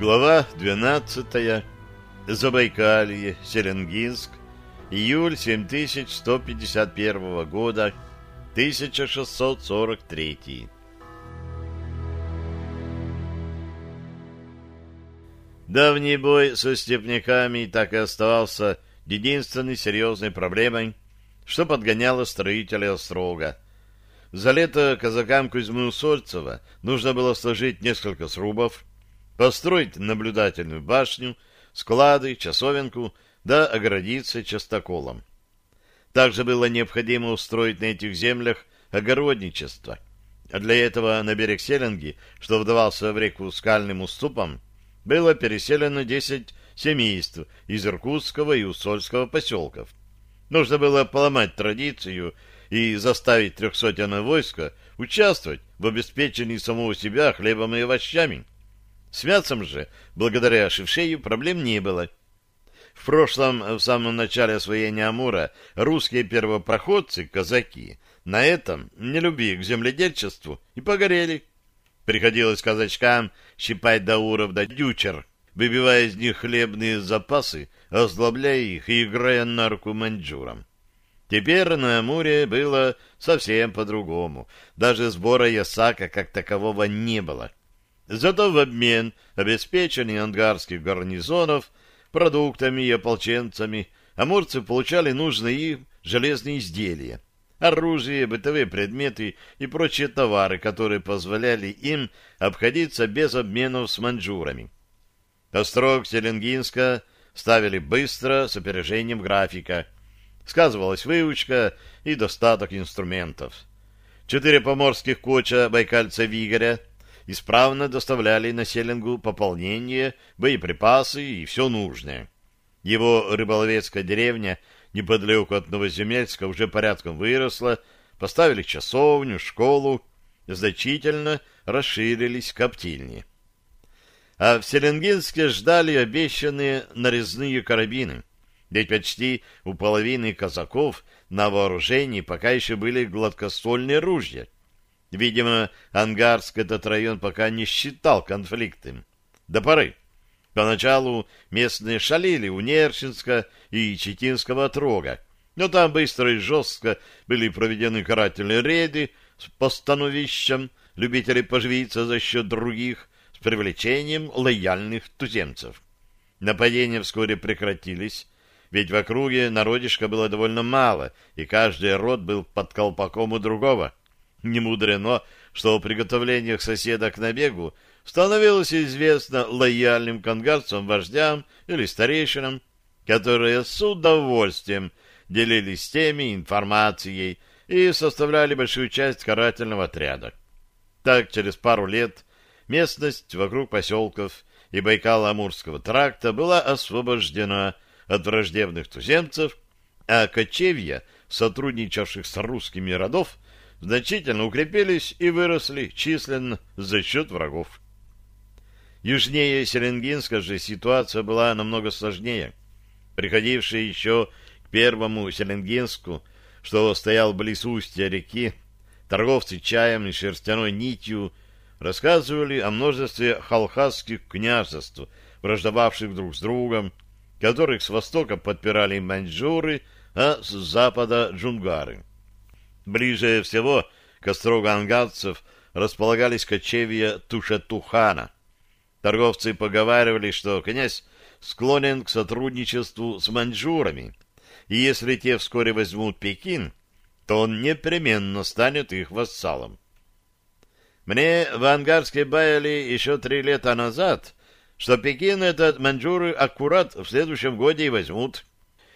Глава 12. Забайкалье, Селенгинск. Июль 7151 года. 1643. Давний бой со степняками так и оставался единственной серьезной проблемой, что подгоняло строителей Острога. За лето казакам Кузьмы Усольцева нужно было сложить несколько срубов, построить наблюдательную башню, склады, часовенку, да оградиться частоколом. Также было необходимо устроить на этих землях огородничество. А для этого на берег Селенги, что вдавался в реку скальным уступом, было переселено 10 семейств из Иркутского и Усольского поселков. Нужно было поломать традицию и заставить трехсотенное войско участвовать в обеспечении самого себя хлебом и овощами. С мясом же, благодаря Шевшею, проблем не было. В прошлом, в самом начале освоения Амура, русские первопроходцы, казаки, на этом, не любви к земледельчеству, и погорели. Приходилось казачкам щипать дауров да дючер, выбивая из них хлебные запасы, озлобляя их и играя на маньчжурам. Теперь на Амуре было совсем по-другому. Даже сбора ясака как такового не было. Зато в обмен обеспечение ангарских гарнизонов продуктами и ополченцами амурцы получали нужные им железные изделия, оружие, бытовые предметы и прочие товары, которые позволяли им обходиться без обменов с маньчжурами. Острог Селенгинска ставили быстро, с опережением графика. Сказывалась выучка и достаток инструментов. Четыре поморских коча байкальца-вигоря — исправно доставляли на Селенгу пополнение, боеприпасы и все нужное. Его рыболовецкая деревня неподалеку от Новоземельска уже порядком выросла, поставили часовню, школу, значительно расширились коптильни. А в Селенгинске ждали обещанные нарезные карабины, ведь почти у половины казаков на вооружении пока еще были гладкоствольные ружья, Видимо, Ангарск этот район пока не считал конфликтным. До поры. Поначалу местные шалили у Нерчинска и Читинского отрога, но там быстро и жестко были проведены карательные рейды с постановищем любителей поживиться за счет других с привлечением лояльных туземцев. Нападения вскоре прекратились, ведь в округе народишка было довольно мало, и каждый род был под колпаком у другого — не мудрено, что о приготовлениях соседа к набегу становилось известно лояльным конгарцам, вождям или старейшинам, которые с удовольствием делились теми информацией и составляли большую часть карательного отряда. Так, через пару лет местность вокруг поселков и Байкало-Амурского тракта была освобождена от враждебных туземцев, а кочевья, сотрудничавших с русскими родов, значительно укрепились и выросли численно за счет врагов. Южнее Селенгинска же ситуация была намного сложнее. Приходившие еще к первому Селенгинску, что стоял близ устья реки, торговцы чаем и шерстяной нитью рассказывали о множестве халхасских княжеств, враждовавших друг с другом, которых с востока подпирали маньчжуры, а с запада джунгары. Ближе всего к острогу ангадцев располагались кочевья Тушетухана. Торговцы поговаривали, что князь склонен к сотрудничеству с маньчжурами, и если те вскоре возьмут Пекин, то он непременно станет их вассалом. Мне в Ангарске баяли еще три лета назад, что Пекин этот маньчжуры аккурат в следующем годе и возьмут.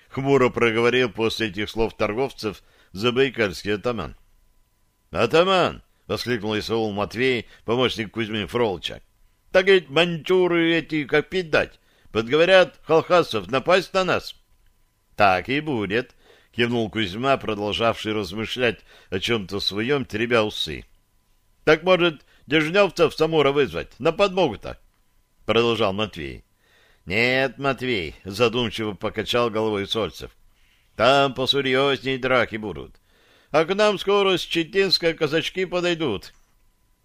Хмуро проговорил после этих слов торговцев забайкальский атаман. «Атаман!» — воскликнул Исаул Матвей, помощник Кузьмы Фролча. «Так ведь манчуры эти, как пить дать, подговорят халхасов напасть на нас». «Так и будет», — кивнул Кузьма, продолжавший размышлять о чем-то своем, теребя усы. «Так, может, дежневцев Самура вызвать? На подмогу-то?» — продолжал Матвей. «Нет, Матвей», — задумчиво покачал головой Сольцев. Там посерьезней драки будут. А к нам скоро с Читинска казачки подойдут.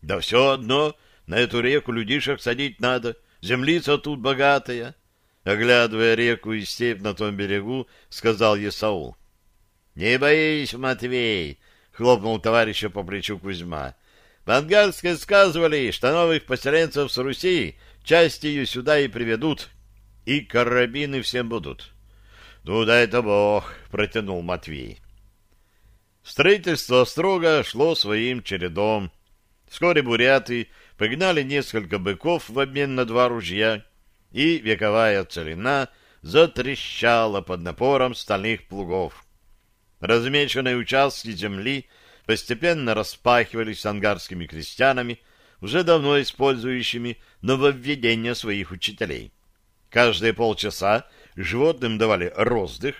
Да все одно, на эту реку людишек садить надо, землица тут богатая. Оглядывая реку и степь на том берегу, сказал Есаул. — Не боись, Матвей, — хлопнул товарища по плечу Кузьма. — В Ангарске сказывали, что новых поселенцев с Руси частью сюда и приведут, и карабины всем будут. — Ну, да это бог, — протянул Матвей. Строительство строго шло своим чередом. Вскоре буряты погнали несколько быков в обмен на два ружья, и вековая целина затрещала под напором стальных плугов. Размеченные участки земли постепенно распахивались ангарскими крестьянами, уже давно использующими нововведения своих учителей. Каждые полчаса животным давали роздых,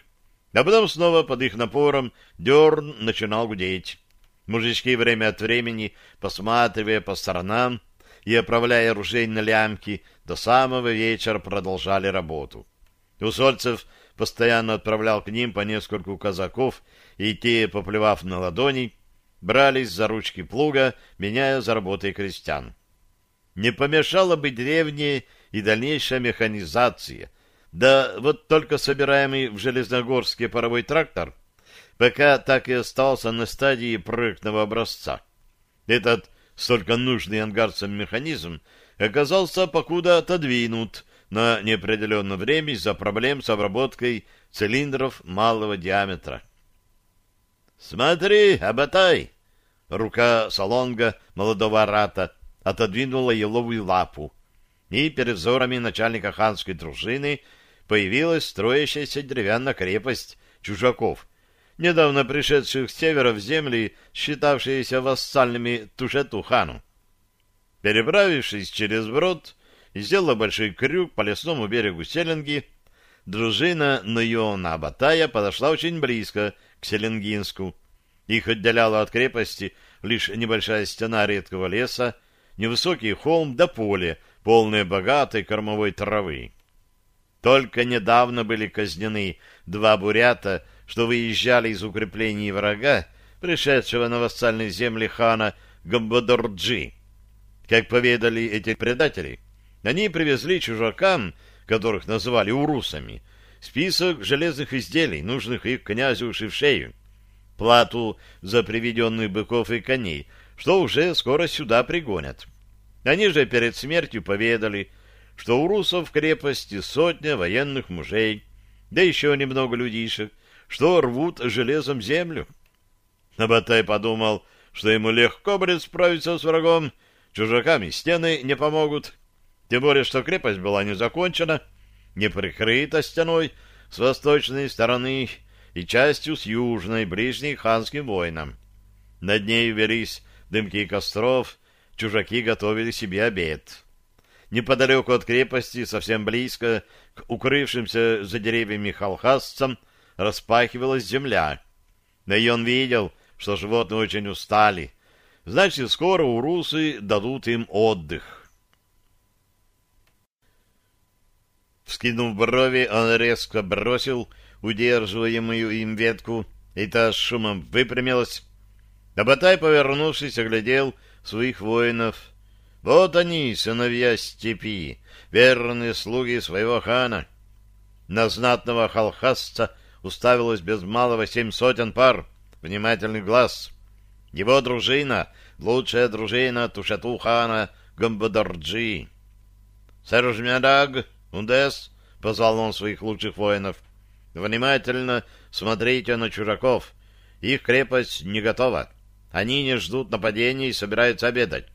а потом снова под их напором дерн начинал гудеть. Мужички время от времени, посматривая по сторонам и оправляя ружей на лямки, до самого вечера продолжали работу. Усольцев постоянно отправлял к ним по нескольку казаков, и те, поплевав на ладони, брались за ручки плуга, меняя за работой крестьян. Не помешала бы древняя и дальнейшая механизация, да вот только собираемый в Железногорске паровой трактор пока так и остался на стадии проектного образца. Этот столько нужный ангарцам механизм оказался покуда отодвинут на неопределенное время из-за проблем с обработкой цилиндров малого диаметра. «Смотри, Абатай!» Рука Солонга, молодого арата, отодвинула еловую лапу, и перед взорами начальника ханской дружины появилась строящаяся деревянная крепость чужаков, недавно пришедших с севера в земли, считавшиеся вассальными Тушету хану. Переправившись через брод и сделав большой крюк по лесному берегу Селенги, дружина Нойона Батая подошла очень близко к Селенгинску. Их отделяла от крепости лишь небольшая стена редкого леса, невысокий холм до поле, полное богатой кормовой травы. Только недавно были казнены два бурята, что выезжали из укреплений врага, пришедшего на вассальные земли хана Гамбадорджи. Как поведали эти предатели, они привезли чужакам, которых называли урусами, список железных изделий, нужных их князю Шевшею, плату за приведенных быков и коней, что уже скоро сюда пригонят. Они же перед смертью поведали, что у русов в крепости сотня военных мужей, да еще немного людишек, что рвут железом землю. Набатай подумал, что ему легко будет справиться с врагом, чужаками стены не помогут, тем более, что крепость была не закончена, не прикрыта стеной с восточной стороны и частью с южной, ближней ханским воинам. Над ней велись дымки костров, чужаки готовили себе обед. Неподалеку от крепости, совсем близко, к укрывшимся за деревьями халхасцам, распахивалась земля. Да и он видел, что животные очень устали. Значит, скоро урусы дадут им отдых. Вскинув брови, он резко бросил удерживаемую им ветку, и та с шумом выпрямилась. Абатай, повернувшись, оглядел своих воинов. Вот они, сыновья степи, верные слуги своего хана. На знатного халхасца уставилось без малого семь сотен пар внимательных глаз. Его дружина — лучшая дружина Тушату хана Гамбадарджи. — Сержмядаг, Ундес, — позвал он своих лучших воинов, — внимательно смотрите на чужаков. Их крепость не готова. Они не ждут нападения и собираются обедать.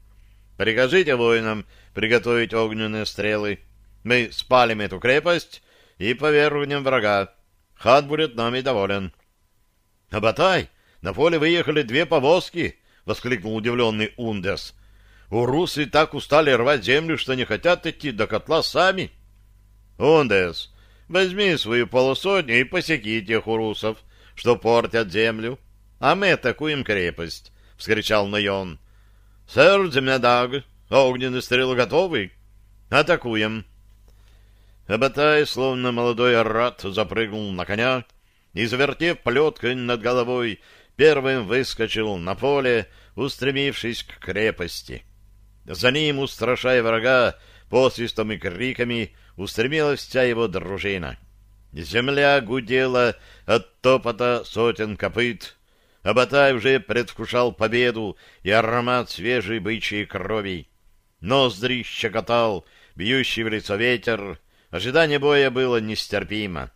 Прикажите воинам приготовить огненные стрелы. Мы спалим эту крепость и повергнем врага. Хан будет нами доволен. — Абатай, на поле выехали две повозки! — воскликнул удивленный Ундес. — Урусы так устали рвать землю, что не хотят идти до котла сами. — Ундес, возьми свою полусотню и посеки тех урусов, что портят землю, а мы атакуем крепость, — вскричал Найон. — Сэр Демядаг, огненные стрелы готовы? — Атакуем. — Абатай, словно молодой арат, запрыгнул на коня и, завертев плеткой над головой, первым выскочил на поле, устремившись к крепости. За ним, устрашая врага, посвистом и криками устремилась вся его дружина. Земля гудела от топота сотен копыт. Абатай уже предвкушал победу и аромат свежей бычьей крови. Ноздри щекотал, бьющий в лицо ветер. Ожидание боя было нестерпимо.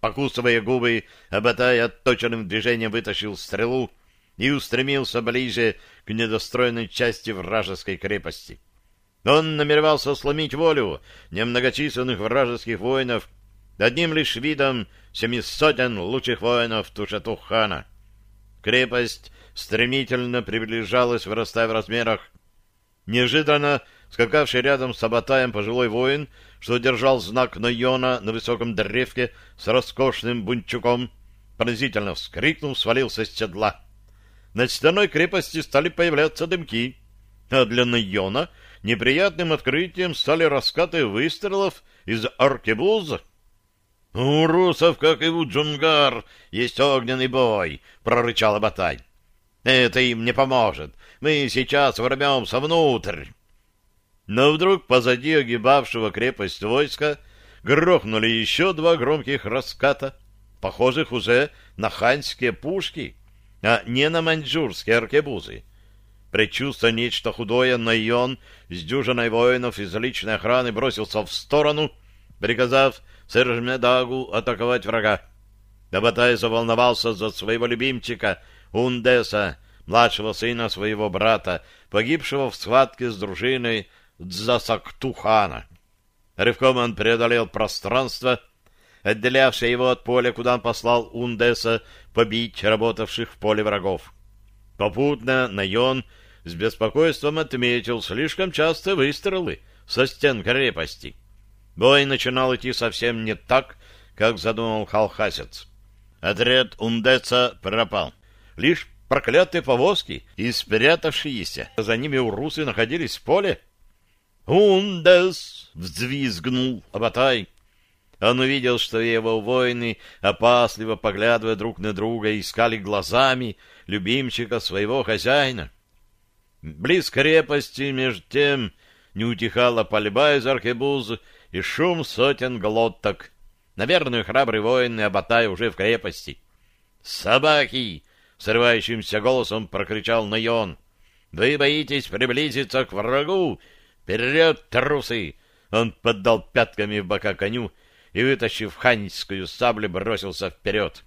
Покусывая губы, Абатай отточенным движением вытащил стрелу и устремился ближе к недостроенной части вражеской крепости. Он намеревался сломить волю немногочисленных вражеских воинов одним лишь видом семи сотен лучших воинов Тушатухана. Крепость стремительно приближалась, вырастая в размерах. Неожиданно скакавший рядом с Абатаем пожилой воин, что держал знак Нойона на высоком древке с роскошным бунчуком, пронзительно вскрикнул, свалился с седла. Над стеной крепости стали появляться дымки, а для Нойона неприятным открытием стали раскаты выстрелов из аркебуза. — У русов, как и у джунгар, есть огненный бой, — прорычал Абатай. — Это им не поможет. Мы сейчас ворвемся внутрь. Но вдруг позади огибавшего крепость войска грохнули еще два громких раската, похожих уже на ханьские пушки, а не на маньчжурские аркебузы. Предчувствуя нечто худое, Найон с дюжиной воинов из личной охраны бросился в сторону, приказав Сержмедагу атаковать врага. Дабатай заволновался за своего любимчика Ундеса, младшего сына своего брата, погибшего в схватке с дружиной Дзасактухана. Рывком он преодолел пространство, отделявшее его от поля, куда он послал Ундеса побить работавших в поле врагов. Попутно Найон с беспокойством отметил слишком часто выстрелы со стен крепости. Бой начинал идти совсем не так, как задумал Халхасец. Отряд Ундеца пропал. Лишь проклятые повозки и спрятавшиеся за ними урусы находились в поле, «Ундес!» — взвизгнул Абатай. Он увидел, что его воины, опасливо поглядывая друг на друга, искали глазами любимчика своего хозяина. Близ крепости, между тем, не утихала пальба из аркебуз и шум сотен глоток. Наверное, храбрый воин и Абатай уже в крепости. «Собаки!» — срывающимся голосом прокричал Найон. «Вы боитесь приблизиться к врагу «Вперед, трусы!» Он поддал пятками в бока коню и, вытащив ханьскую саблю, бросился вперед.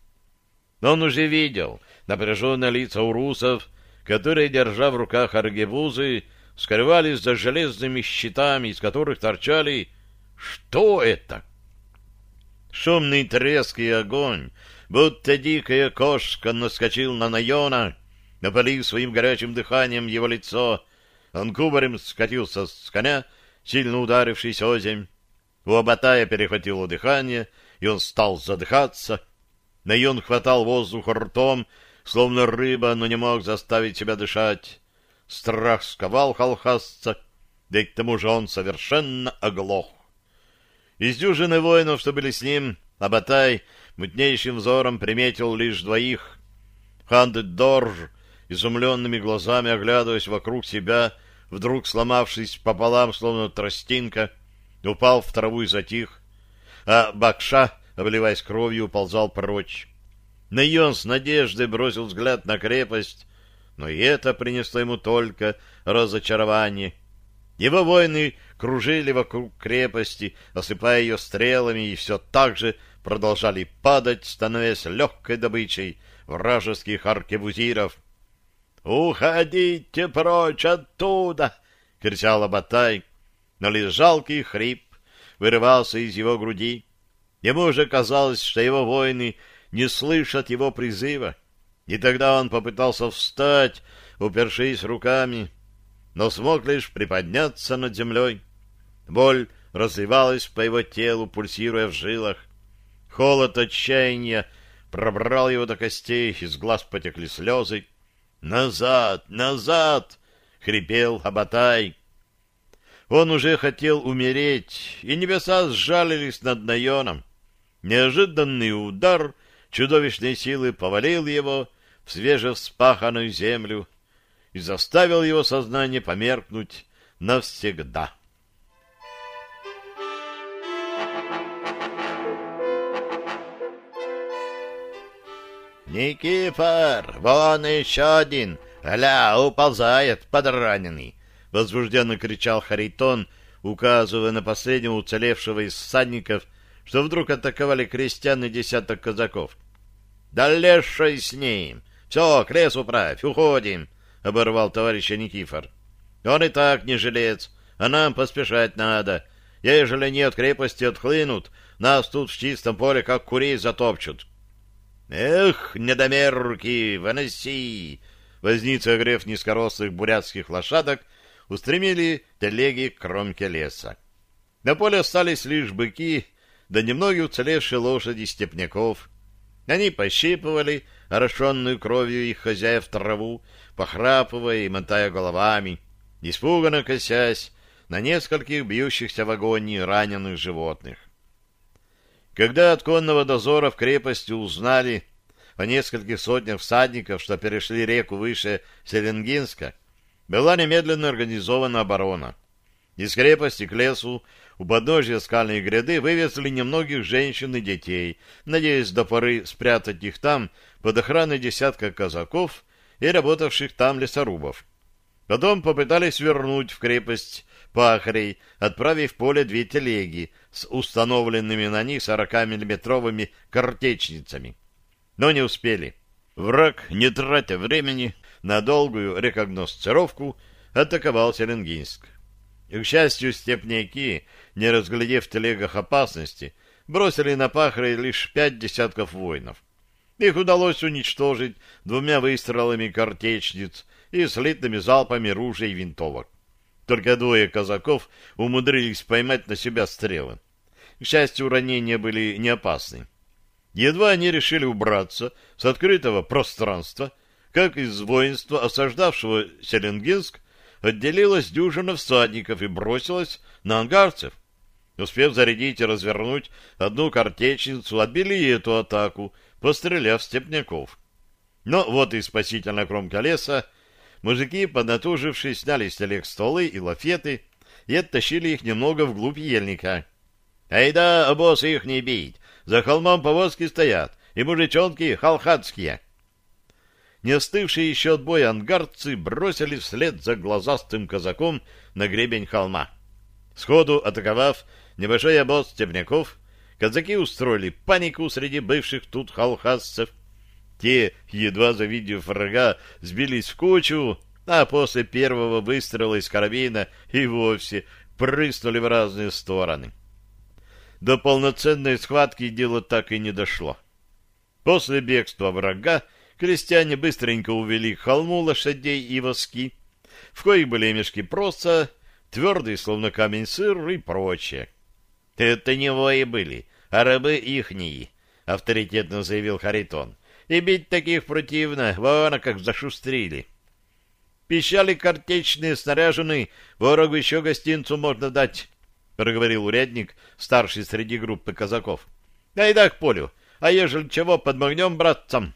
Он уже видел напряженные лица урусов, которые, держа в руках аргебузы, скрывались за железными щитами, из которых торчали... Что это? Шумный треск и огонь, будто дикая кошка, наскочил на Найона, напалив своим горячим дыханием его лицо — он кубарем скатился с коня, сильно ударившись о земь. У Абатая перехватило дыхание, и он стал задыхаться. Найон хватал воздух ртом, словно рыба, но не мог заставить себя дышать. Страх сковал халхасца, да и к тому же он совершенно оглох. Из дюжины воинов, что были с ним, Абатай мутнейшим взором приметил лишь двоих. Хандет Дорж, изумленными глазами оглядываясь вокруг себя, вдруг сломавшись пополам, словно тростинка, упал в траву и затих, а Бакша, обливаясь кровью, уползал прочь. Найон с надеждой бросил взгляд на крепость, но и это принесло ему только разочарование. Его воины кружили вокруг крепости, осыпая ее стрелами, и все так же продолжали падать, становясь легкой добычей вражеских аркебузиров, «Уходите прочь оттуда!» — кричал Абатай, но лишь жалкий хрип вырывался из его груди. Ему уже казалось, что его воины не слышат его призыва, и тогда он попытался встать, упершись руками, но смог лишь приподняться над землей. Боль разливалась по его телу, пульсируя в жилах. Холод отчаяния пробрал его до костей, из глаз потекли слезы. «Назад! Назад!» — хрипел Абатай. Он уже хотел умереть, и небеса сжалились над Найоном. Неожиданный удар чудовищной силы повалил его в свежевспаханную землю и заставил его сознание померкнуть навсегда. «Никифор, вон еще один! Гля, уползает подраненный!» — возбужденно кричал Харитон, указывая на последнего уцелевшего из всадников, что вдруг атаковали крестьян и десяток казаков. «Да с ним! Все, к лесу уходим!» Оборвал товарища Никифор. «Он и так не жилец, а нам поспешать надо. Ежели не от крепости отхлынут, нас тут в чистом поле как курей затопчут». «Эх, недомерки, выноси!» Возницы, огрев низкорослых бурятских лошадок, устремили телеги к кромке леса. На поле остались лишь быки, да немногие уцелевшие лошади степняков — они пощипывали орошенную кровью их хозяев траву, похрапывая и мотая головами, испуганно косясь на нескольких бьющихся в агонии раненых животных. Когда от конного дозора в крепости узнали о нескольких сотнях всадников, что перешли реку выше Селенгинска, была немедленно организована оборона. Из крепости к лесу у подножья скальной гряды вывезли немногих женщин и детей, надеясь до поры спрятать их там под охраной десятка казаков и работавших там лесорубов. Потом попытались вернуть в крепость пахарей, отправив в поле две телеги с установленными на них 40-миллиметровыми картечницами. Но не успели. Враг, не тратя времени на долгую рекогносцировку, атаковал Селенгинск. К счастью, степняки, не разглядев в телегах опасности, бросили на пахарей лишь пять десятков воинов. Их удалось уничтожить двумя выстрелами картечниц и слитными залпами ружей и винтовок. Только двое казаков умудрились поймать на себя стрелы. К счастью, ранения были не опасны. Едва они решили убраться с открытого пространства, как из воинства, осаждавшего Селенгинск, отделилась дюжина всадников и бросилась на ангарцев. Успев зарядить и развернуть одну картечницу, отбили эту атаку, постреляв степняков. Но вот и спасительная кромка леса. Мужики, поднатужившись, сняли с телег столы и лафеты и оттащили их немного вглубь ельника. «Айда, обоз их не бить! За холмом повозки стоят, и мужичонки халхатские!» Не остывшие еще от боя ангарцы бросили вслед за глазастым казаком на гребень холма. Сходу атаковав небольшой обоз степняков, казаки устроили панику среди бывших тут халхасцев. Те, едва завидев врага, сбились в кучу, а после первого выстрела из карабина и вовсе прыснули в разные стороны. До полноценной схватки дело так и не дошло. После бегства врага крестьяне быстренько увели к холму лошадей и воски, в коих были мешки проса, твердый, словно камень сыр и прочее. — Это не вои были, а рабы ихние, — авторитетно заявил Харитон. — И бить таких противно, вон как зашустрили. Пищали картечные снаряжены, ворогу еще гостинцу можно дать, — проговорил урядник, старший среди группы казаков. — Дай да к полю, а ежели чего, подмогнем братцам.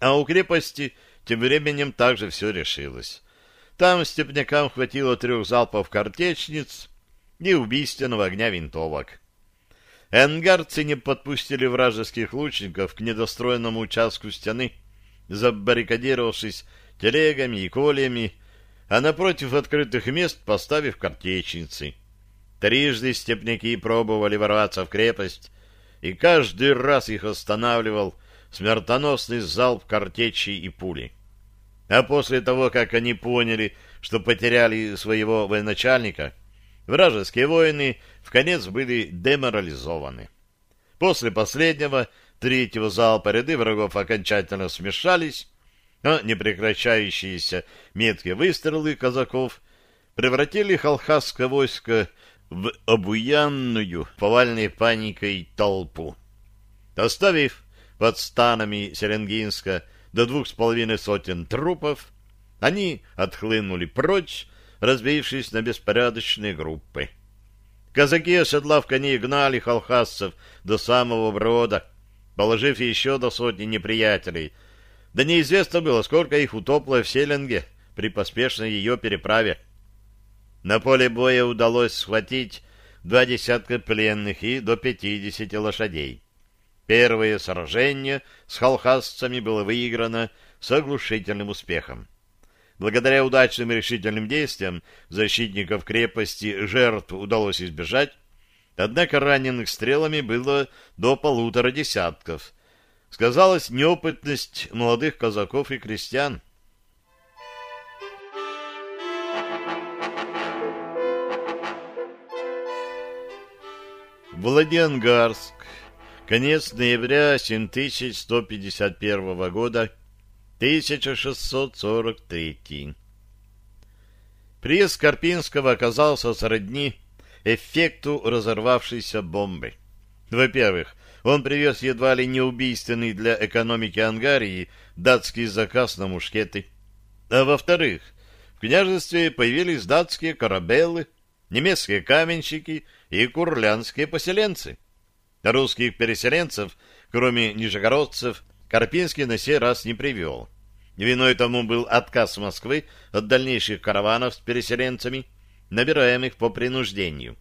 А у крепости тем временем также все решилось. Там степнякам хватило трех залпов картечниц и убийственного огня винтовок. Энгарцы не подпустили вражеских лучников к недостроенному участку стены, забаррикадировавшись телегами и кольями, а напротив открытых мест поставив картечницы. Трижды степняки пробовали ворваться в крепость, и каждый раз их останавливал смертоносный залп картечи и пули. А после того, как они поняли, что потеряли своего военачальника, вражеские воины в конец были деморализованы. После последнего, третьего залпа ряды врагов окончательно смешались, а непрекращающиеся меткие выстрелы казаков превратили халхасское войско в обуянную повальной паникой толпу. Оставив под станами Серенгинска до двух с половиной сотен трупов, они отхлынули прочь, разбившись на беспорядочные группы. Казаки, оседлав коней, гнали халхасцев до самого брода, положив еще до сотни неприятелей. Да неизвестно было, сколько их утопло в Селенге при поспешной ее переправе. На поле боя удалось схватить два десятка пленных и до пятидесяти лошадей. Первое сражение с халхасцами было выиграно с оглушительным успехом. Благодаря удачным и решительным действиям защитников крепости жертв удалось избежать, однако раненых стрелами было до полутора десятков. Сказалась неопытность молодых казаков и крестьян. Владиангарск. Конец ноября 7151 года, 1643. Приезд Карпинского оказался сродни эффекту разорвавшейся бомбы. Во-первых, он привез едва ли не убийственный для экономики Ангарии датский заказ на мушкеты. А во-вторых, в княжестве появились датские корабелы, немецкие каменщики и курлянские поселенцы. Русских переселенцев, кроме нижегородцев, Карпинский на сей раз не привел. Виной тому был отказ Москвы от дальнейших караванов с переселенцами, набираемых по принуждению.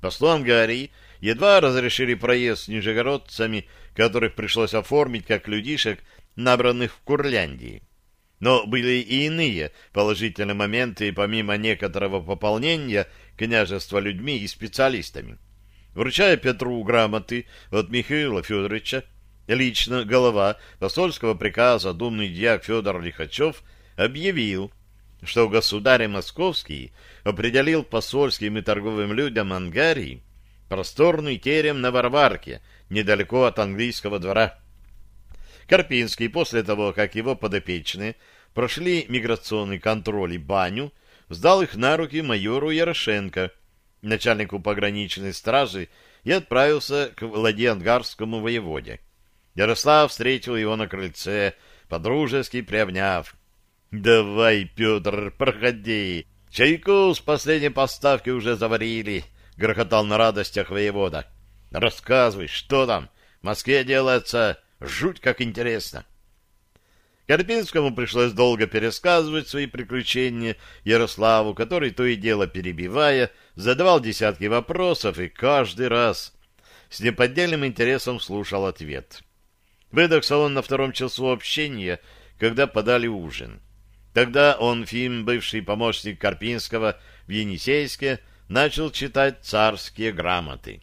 По словам Гарри, едва разрешили проезд с нижегородцами, которых пришлось оформить как людишек, набранных в Курляндии. Но были и иные положительные моменты, помимо некоторого пополнения княжества людьми и специалистами. Вручая Петру грамоты от Михаила Федоровича, лично голова посольского приказа думный дьяк Федор Лихачев объявил, что государь Московский определил посольским и торговым людям Ангарии просторный терем на Варварке, недалеко от английского двора. Карпинский, после того, как его подопечные прошли миграционный контроль и баню, сдал их на руки майору Ярошенко, начальнику пограничной стражи, и отправился к Владиангарскому воеводе. Ярослав встретил его на крыльце, подружески приобняв. — Давай, Петр, проходи. Чайку с последней поставки уже заварили, — грохотал на радостях воевода. — Рассказывай, что там? В Москве делается жуть как интересно. — Карпинскому пришлось долго пересказывать свои приключения Ярославу, который то и дело перебивая, задавал десятки вопросов и каждый раз с неподдельным интересом слушал ответ. Выдохся он на втором часу общения, когда подали ужин. Тогда он, Фим, бывший помощник Карпинского в Енисейске, начал читать царские грамоты.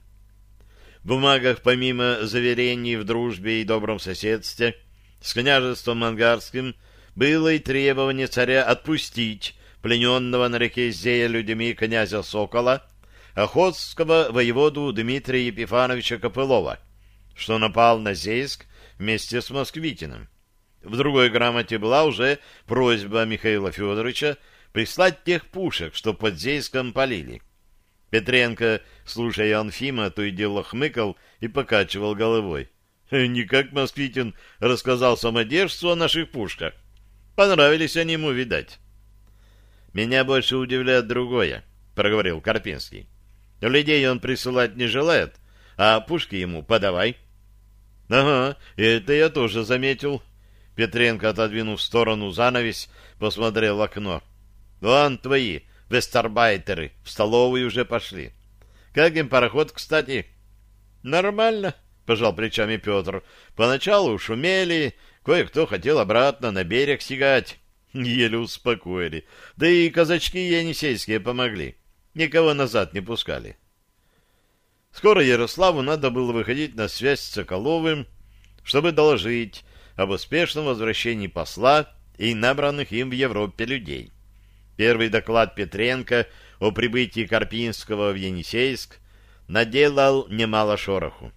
В бумагах, помимо заверений в дружбе и добром соседстве, с княжеством Мангарским было и требование царя отпустить плененного на реке Зея людьми князя Сокола, охотского воеводу Дмитрия Епифановича Копылова, что напал на Зейск вместе с Москвитиным. В другой грамоте была уже просьба Михаила Федоровича прислать тех пушек, что под Зейском полили. Петренко, слушая Анфима, то и дело хмыкал и покачивал головой. Никак Москвитин рассказал самодержцу о наших пушках. Понравились они ему, видать. «Меня больше удивляет другое», — проговорил Карпинский. «Людей он присылать не желает, а пушки ему подавай». «Ага, это я тоже заметил». Петренко, отодвинув в сторону занавес, посмотрел в окно. «Вон твои, вестербайтеры, в столовую уже пошли. Как им пароход, кстати?» «Нормально», — пожал плечами Петр. Поначалу шумели, кое-кто хотел обратно на берег сигать. Еле успокоили. Да и казачки енисейские помогли. Никого назад не пускали. Скоро Ярославу надо было выходить на связь с Соколовым, чтобы доложить об успешном возвращении посла и набранных им в Европе людей. Первый доклад Петренко о прибытии Карпинского в Енисейск наделал немало шороху.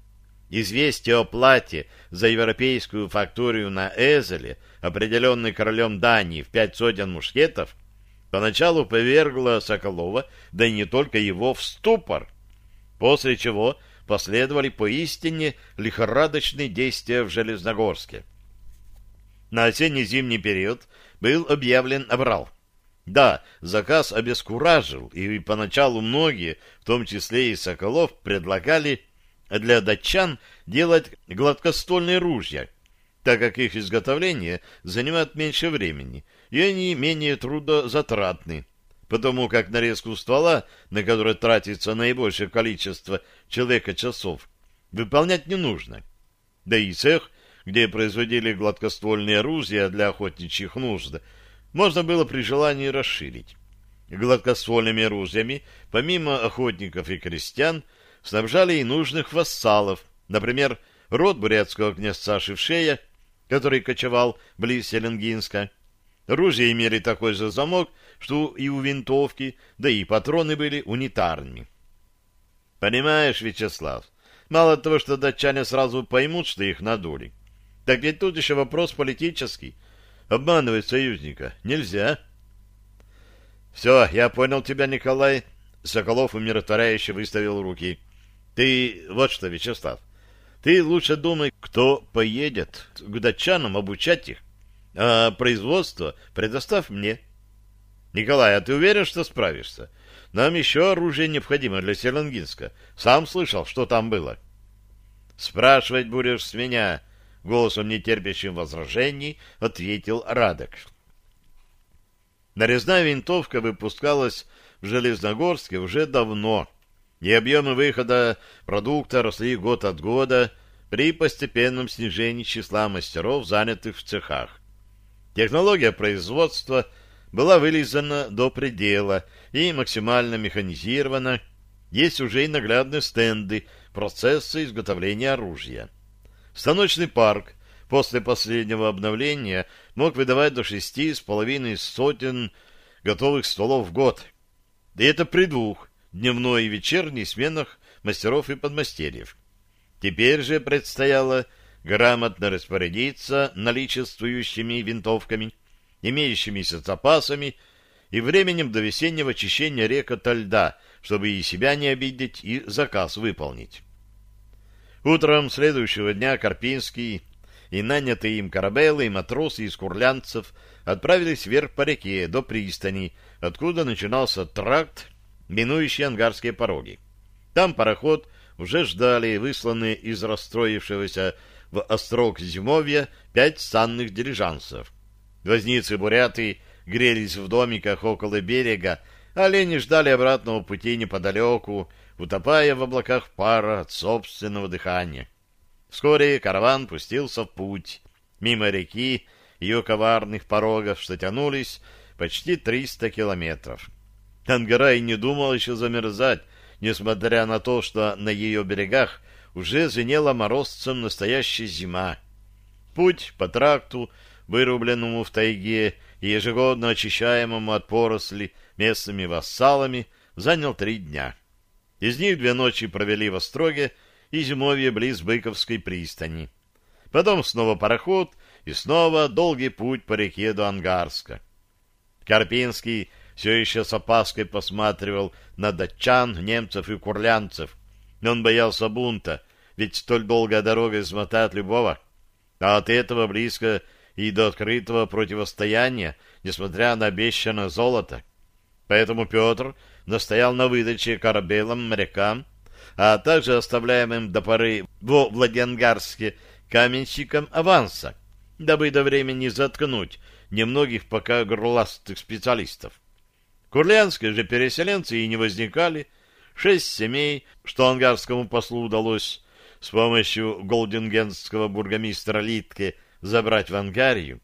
Известие о плате за европейскую факторию на Эзеле, определенный королем Дании в пять сотен мушкетов, поначалу повергло Соколова, да и не только его, в ступор, после чего последовали поистине лихорадочные действия в Железногорске. На осенне-зимний период был объявлен обрал. Да, заказ обескуражил, и поначалу многие, в том числе и Соколов, предлагали для датчан делать гладкоствольные ружья, так как их изготовление занимает меньше времени, и они менее трудозатратны, потому как нарезку ствола, на который тратится наибольшее количество человека-часов, выполнять не нужно. Да и цех, где производили гладкоствольные оружия для охотничьих нужд, можно было при желании расширить. Гладкоствольными оружиями, помимо охотников и крестьян, снабжали и нужных вассалов, например, род бурятского князца Шевшея, который кочевал близ Селенгинска. Ружья имели такой же замок, что и у винтовки, да и патроны были унитарными. Понимаешь, Вячеслав, мало того, что датчане сразу поймут, что их надули, так ведь тут еще вопрос политический. Обманывать союзника нельзя. Все, я понял тебя, Николай. Соколов умиротворяюще выставил руки. Ты вот что, Вячеслав, ты лучше думай, кто поедет к датчанам обучать их, а производство предоставь мне. Николай, а ты уверен, что справишься? Нам еще оружие необходимо для Селенгинска. Сам слышал, что там было. Спрашивать будешь с меня, голосом нетерпящим возражений, ответил Радок. Нарезная винтовка выпускалась в Железногорске уже давно, и объемы выхода продукта росли год от года при постепенном снижении числа мастеров, занятых в цехах. Технология производства была вылизана до предела и максимально механизирована. Есть уже и наглядные стенды процесса изготовления оружия. Станочный парк после последнего обновления мог выдавать до шести с половиной сотен готовых стволов в год. И это при двух, дневной и вечерней сменах мастеров и подмастерьев. Теперь же предстояло грамотно распорядиться наличествующими винтовками, имеющимися запасами и временем до весеннего очищения рек от льда, чтобы и себя не обидеть, и заказ выполнить. Утром следующего дня Карпинский и нанятые им корабелы и матросы из курлянцев отправились вверх по реке до пристани, откуда начинался тракт, минующий ангарские пороги. Там пароход уже ждали высланные из расстроившегося в острог зимовья пять санных дилижансов. Возницы-буряты грелись в домиках около берега, а олени ждали обратного пути неподалеку, утопая в облаках пара от собственного дыхания. Вскоре караван пустился в путь. Мимо реки ее коварных порогов, что тянулись почти триста километров. Ангара не думал еще замерзать, несмотря на то, что на ее берегах уже звенела морозцем настоящая зима. Путь по тракту, вырубленному в тайге и ежегодно очищаемому от поросли местными вассалами, занял три дня. Из них две ночи провели в Остроге и зимовье близ Быковской пристани. Потом снова пароход и снова долгий путь по реке до Ангарска. Карпинский все еще с опаской посматривал на датчан, немцев и курлянцев. Он боялся бунта, ведь столь долгая дорога измотает любого. А от этого близко и до открытого противостояния, несмотря на обещанное золото. Поэтому Петр настоял на выдаче корабелам морякам а также оставляемым до поры во Владенгарске каменщикам аванса, дабы до времени заткнуть немногих пока горластых специалистов. Курлянские же переселенцы и не возникали. Шесть семей, что ангарскому послу удалось с помощью голдингенского бургомистра Литке забрать в Ангарию,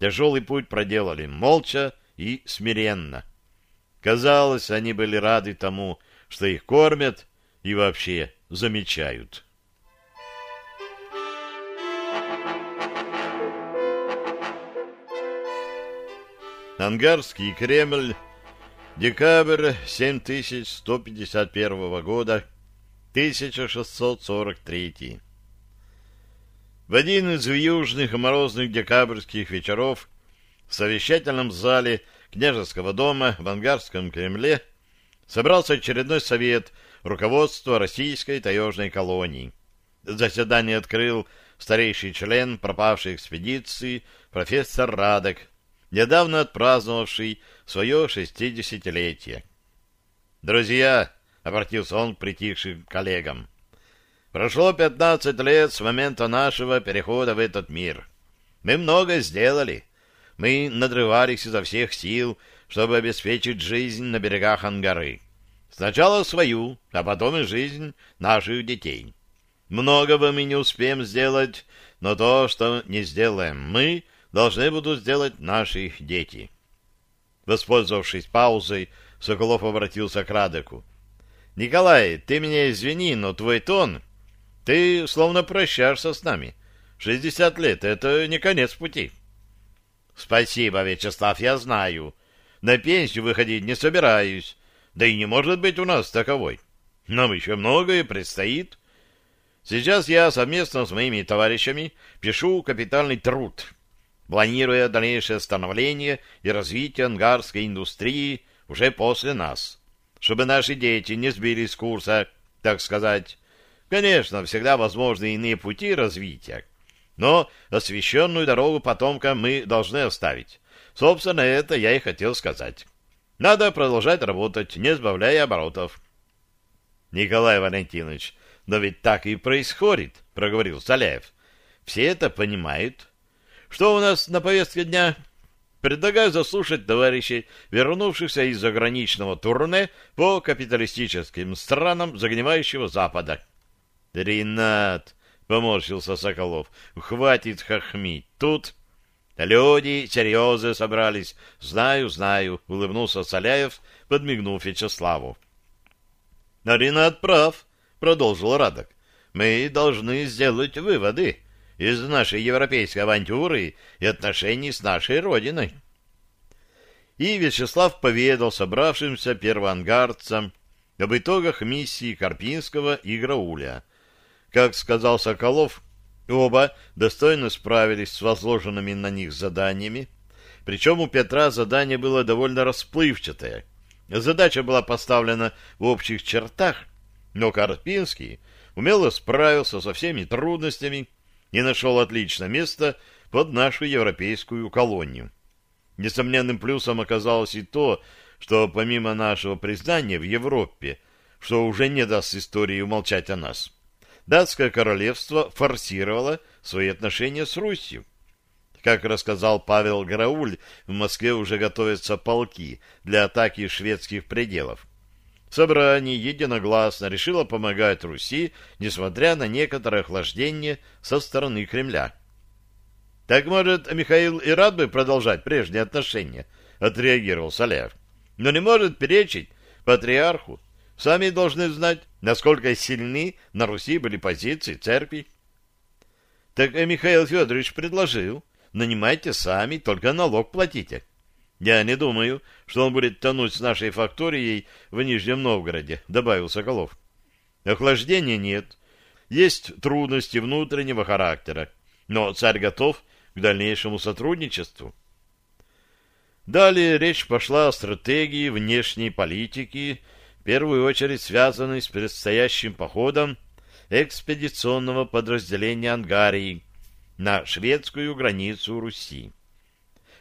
тяжелый путь проделали молча и смиренно. Казалось, они были рады тому, что их кормят, и вообще замечают. Ангарский Кремль, декабрь 7151 года, 1643. В один из южных и морозных декабрьских вечеров в совещательном зале княжеского дома в Ангарском Кремле собрался очередной совет руководство российской таежной колонии. Заседание открыл старейший член пропавшей экспедиции профессор Радок, недавно отпраздновавший свое шестидесятилетие. «Друзья!» — обратился он к притихшим коллегам. «Прошло пятнадцать лет с момента нашего перехода в этот мир. Мы много сделали. Мы надрывались изо всех сил, чтобы обеспечить жизнь на берегах Ангары. Сначала свою, а потом и жизнь наших детей. Многого мы не успеем сделать, но то, что не сделаем мы, должны будут сделать наши дети. Воспользовавшись паузой, Соколов обратился к Радеку. — Николай, ты меня извини, но твой тон... Ты словно прощаешься с нами. Шестьдесят лет — это не конец пути. — Спасибо, Вячеслав, я знаю. На пенсию выходить не собираюсь. Да и не может быть у нас таковой. Нам еще многое предстоит. Сейчас я совместно с моими товарищами пишу капитальный труд, планируя дальнейшее становление и развитие ангарской индустрии уже после нас, чтобы наши дети не сбились с курса, так сказать. Конечно, всегда возможны иные пути развития, но освещенную дорогу потомкам мы должны оставить. Собственно, это я и хотел сказать. Надо продолжать работать, не сбавляя оборотов. Николай Валентинович, но ведь так и происходит, проговорил Соляев. Все это понимают. Что у нас на повестке дня? Предлагаю заслушать товарищей, вернувшихся из заграничного турне по капиталистическим странам загнивающего Запада. Ренат, поморщился Соколов, хватит хохмить. Тут люди серьезно собрались. Знаю, знаю, улыбнулся Соляев, подмигнув Вячеславу. Но Ренат прав, продолжил Радок. Мы должны сделать выводы из нашей европейской авантюры и отношений с нашей родиной. И Вячеслав поведал собравшимся первоангарцам об итогах миссии Карпинского и Грауля. Как сказал Соколов, оба достойно справились с возложенными на них заданиями, причем у Петра задание было довольно расплывчатое. Задача была поставлена в общих чертах, но Карпинский умело справился со всеми трудностями и нашел отличное место под нашу европейскую колонию. Несомненным плюсом оказалось и то, что помимо нашего признания в Европе, что уже не даст истории умолчать о нас, датское королевство форсировало свои отношения с Русью. Как рассказал Павел Грауль, в Москве уже готовятся полки для атаки шведских пределов. Собрание единогласно решило помогать Руси, несмотря на некоторое охлаждение со стороны Кремля. «Так, может, Михаил и рад бы продолжать прежние отношения?» — отреагировал Соляр. «Но не может перечить патриарху. Сами должны знать, насколько сильны на Руси были позиции церкви». «Так Михаил Федорович предложил. Нанимайте сами, только налог платите». Я не думаю, что он будет тонуть с нашей факторией в Нижнем Новгороде, добавил Соколов. Охлаждения нет. Есть трудности внутреннего характера, но царь готов к дальнейшему сотрудничеству. Далее речь пошла о стратегии внешней политики, первую очередь связанной с предстоящим походом экспедиционного подразделения Ангарии на шведскую границу Руси.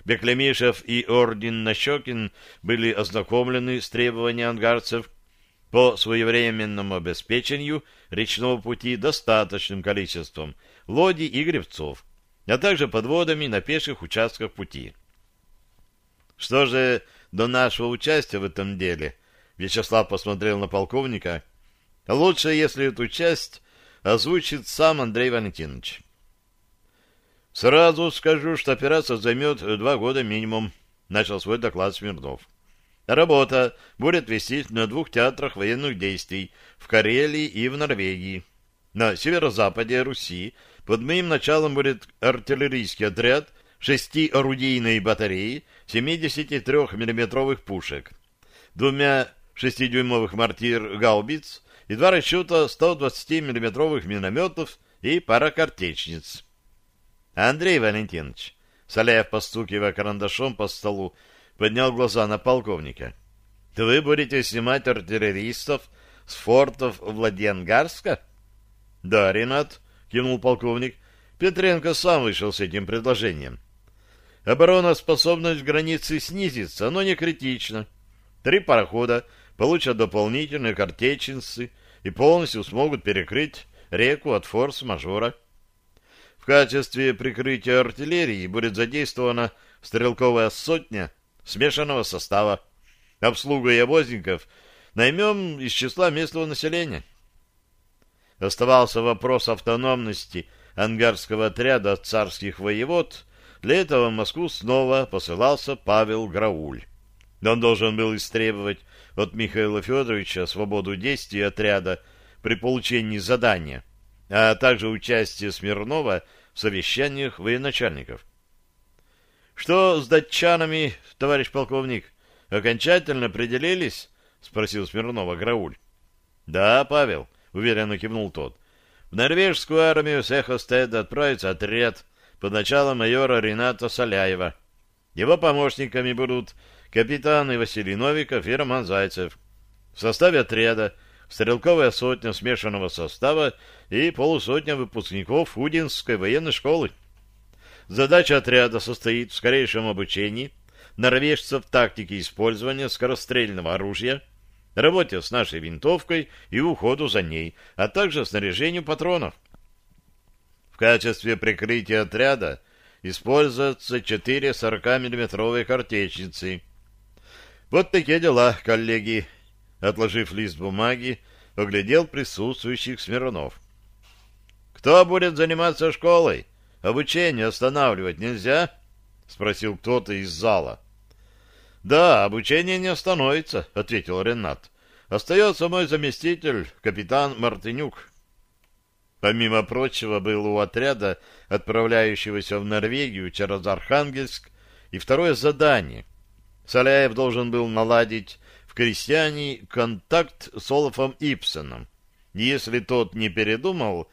Беклемишев и орден Нащекин были ознакомлены с требованиями ангарцев по своевременному обеспечению речного пути достаточным количеством лодий и гребцов, а также подводами на пеших участках пути. Что же до нашего участия в этом деле? Вячеслав посмотрел на полковника. Лучше, если эту часть озвучит сам Андрей Валентинович. Сразу скажу, что операция займет два года минимум, начал свой доклад Смирнов. Работа будет вестись на двух театрах военных действий в Карелии и в Норвегии. На северо-западе Руси под моим началом будет артиллерийский отряд шести орудийной батареи 73 миллиметровых пушек, двумя шестидюймовых мортир гаубиц и два расчета 120 миллиметровых минометов и пара картечниц. Андрей Валентинович, Соляев, постукивая карандашом по столу, поднял глаза на полковника. — Вы будете снимать артиллеристов с фортов Владенгарска? — Да, Ренат, — кивнул полковник. Петренко сам вышел с этим предложением. Обороноспособность границы снизится, но не критично. Три парохода получат дополнительные картечницы и полностью смогут перекрыть реку от форс-мажора. В качестве прикрытия артиллерии будет задействована стрелковая сотня смешанного состава. Обслугу и обозников наймем из числа местного населения. оставался вопрос автономности ангарского отряда от царских воевод, для этого в Москву снова посылался Павел Грауль. Он должен был истребовать от Михаила Федоровича свободу действий отряда при получении задания, а также участие Смирнова в совещаниях военачальников. «Что с датчанами, товарищ полковник, окончательно определились?» — спросил Смирнова Грауль. «Да, Павел», — уверенно кивнул тот. «В норвежскую армию с Эхостеда отправится отряд под началом майора Рената Соляева. Его помощниками будут капитаны Василий Новиков и Роман Зайцев. В составе отряда стрелковая сотня смешанного состава и полусотня выпускников Удинской военной школы. Задача отряда состоит в скорейшем обучении норвежцев тактике использования скорострельного оружия, работе с нашей винтовкой и уходу за ней, а также снаряжению патронов. В качестве прикрытия отряда используются четыре 40-миллиметровые картечницы. Вот такие дела, коллеги. Отложив лист бумаги, оглядел присутствующих Смирнов. «Кто будет заниматься школой? Обучение останавливать нельзя?» — спросил кто-то из зала. «Да, обучение не остановится», — ответил Ренат. «Остается мой заместитель, капитан Мартынюк». Помимо прочего, был у отряда, отправляющегося в Норвегию через Архангельск, и второе задание. Соляев должен был наладить в крестьяне контакт с Олафом Ипсоном. Если тот не передумал,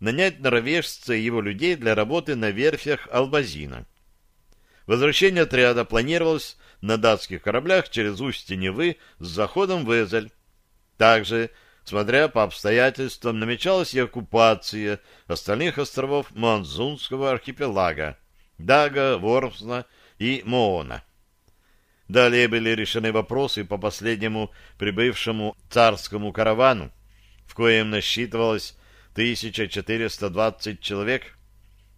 нанять норвежца и его людей для работы на верфях Албазина. Возвращение отряда планировалось на датских кораблях через устье Невы с заходом в Эзель. Также Смотря по обстоятельствам, намечалась и оккупация остальных островов Манзунского архипелага – Дага, Вормсна и Моона. Далее были решены вопросы по последнему прибывшему царскому каравану, в коем насчитывалось 1420 человек.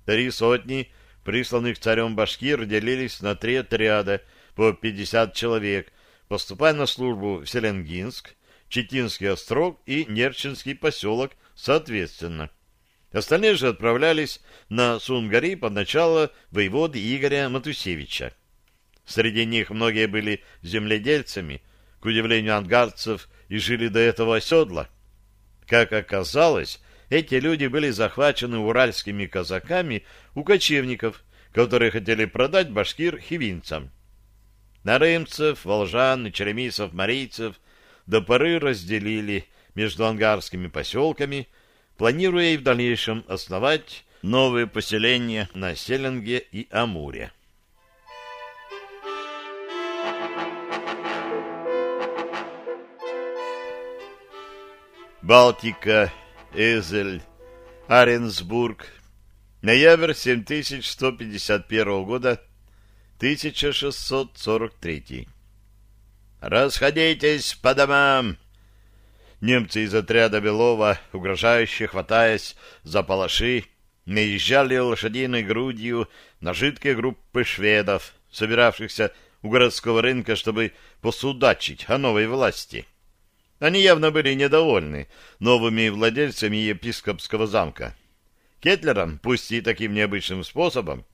Три сотни присланных царем башкир делились на три отряда по 50 человек, поступая на службу в Селенгинск, Читинский острог и Нерчинский поселок соответственно. Остальные же отправлялись на Сунгари под начало воеводы Игоря Матусевича. Среди них многие были земледельцами, к удивлению ангарцев, и жили до этого оседла. Как оказалось, эти люди были захвачены уральскими казаками у кочевников, которые хотели продать башкир хивинцам. Нарымцев, волжан черемисов, марийцев – до поры разделили между ангарскими поселками, планируя и в дальнейшем основать новые поселения на Селенге и Амуре. Балтика, Эзель, Аренсбург, ноябрь 7151 года, 1643 «Расходитесь по домам!» Немцы из отряда Белова, угрожающе хватаясь за палаши, наезжали лошадиной грудью на жидкие группы шведов, собиравшихся у городского рынка, чтобы посудачить о новой власти. Они явно были недовольны новыми владельцами епископского замка. Кетлерам, пусть и таким необычным способом,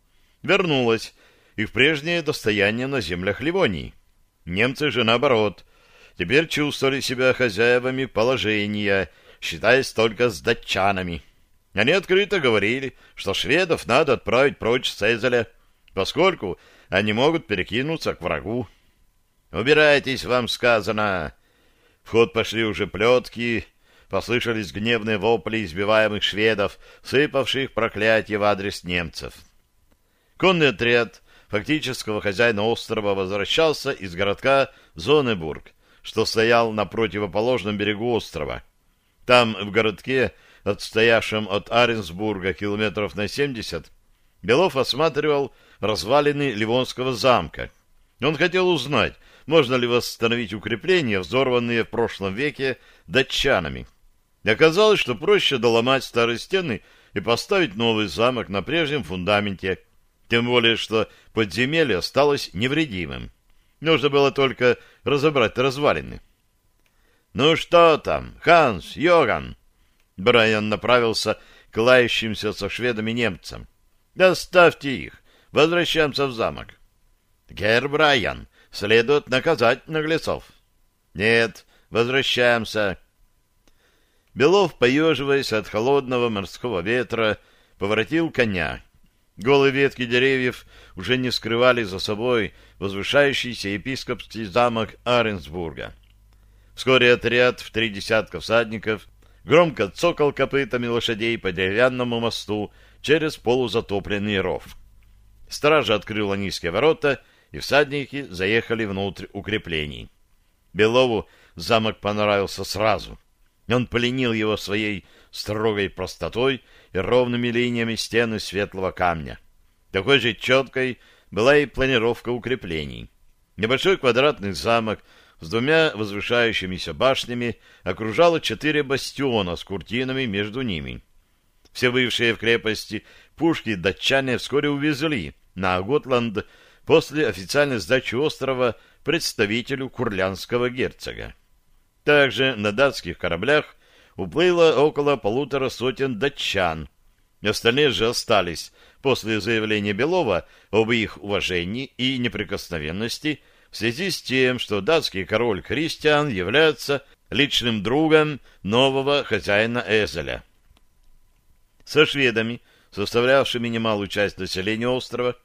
вернулось их прежнее достояние на землях Ливонии. Немцы же, наоборот, теперь чувствовали себя хозяевами положения, считаясь только с датчанами. Они открыто говорили, что шведов надо отправить прочь с Эзеля, поскольку они могут перекинуться к врагу. «Убирайтесь, вам сказано!» В ход пошли уже плетки, послышались гневные вопли избиваемых шведов, сыпавших проклятие в адрес немцев. Конный отряд фактического хозяина острова возвращался из городка Зонебург, что стоял на противоположном берегу острова. Там, в городке, отстоявшем от Аренсбурга километров на 70, Белов осматривал развалины Ливонского замка. Он хотел узнать, можно ли восстановить укрепления, взорванные в прошлом веке датчанами. Оказалось, что проще доломать старые стены и поставить новый замок на прежнем фундаменте – тем более, что подземелье осталось невредимым. Нужно было только разобрать развалины. «Ну что там, Ханс, Йоган?» Брайан направился к лающимся со шведами немцам. «Оставьте их! Возвращаемся в замок!» «Герр Брайан, следует наказать наглецов!» «Нет, возвращаемся!» Белов, поеживаясь от холодного морского ветра, поворотил коня. Голые ветки деревьев уже не скрывали за собой возвышающийся епископский замок Аренсбурга. Вскоре отряд в три десятка всадников громко цокал копытами лошадей по деревянному мосту через полузатопленный ров. Стража открыла низкие ворота, и всадники заехали внутрь укреплений. Белову замок понравился сразу. Он поленил его своей строгой простотой и ровными линиями стены светлого камня. Такой же четкой была и планировка укреплений. Небольшой квадратный замок с двумя возвышающимися башнями окружало четыре бастиона с куртинами между ними. Все бывшие в крепости пушки датчане вскоре увезли на Готланд после официальной сдачи острова представителю курлянского герцога. Также на датских кораблях уплыло около полутора сотен датчан. Остальные же остались после заявления Белова об их уважении и неприкосновенности в связи с тем, что датский король Кристиан является личным другом нового хозяина Эзеля. Со шведами, составлявшими немалую часть населения острова,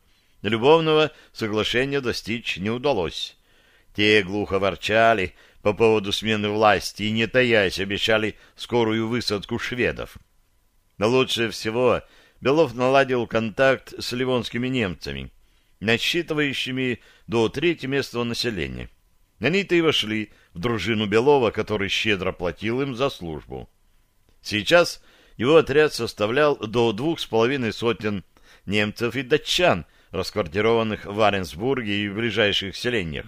любовного соглашения достичь не удалось. Те глухо ворчали по поводу смены власти и, не таясь, обещали скорую высадку шведов. Но лучше всего Белов наладил контакт с ливонскими немцами, насчитывающими до трети местного населения. Они-то и вошли в дружину Белова, который щедро платил им за службу. Сейчас его отряд составлял до двух с половиной сотен немцев и датчан, расквартированных в Аренсбурге и в ближайших селениях.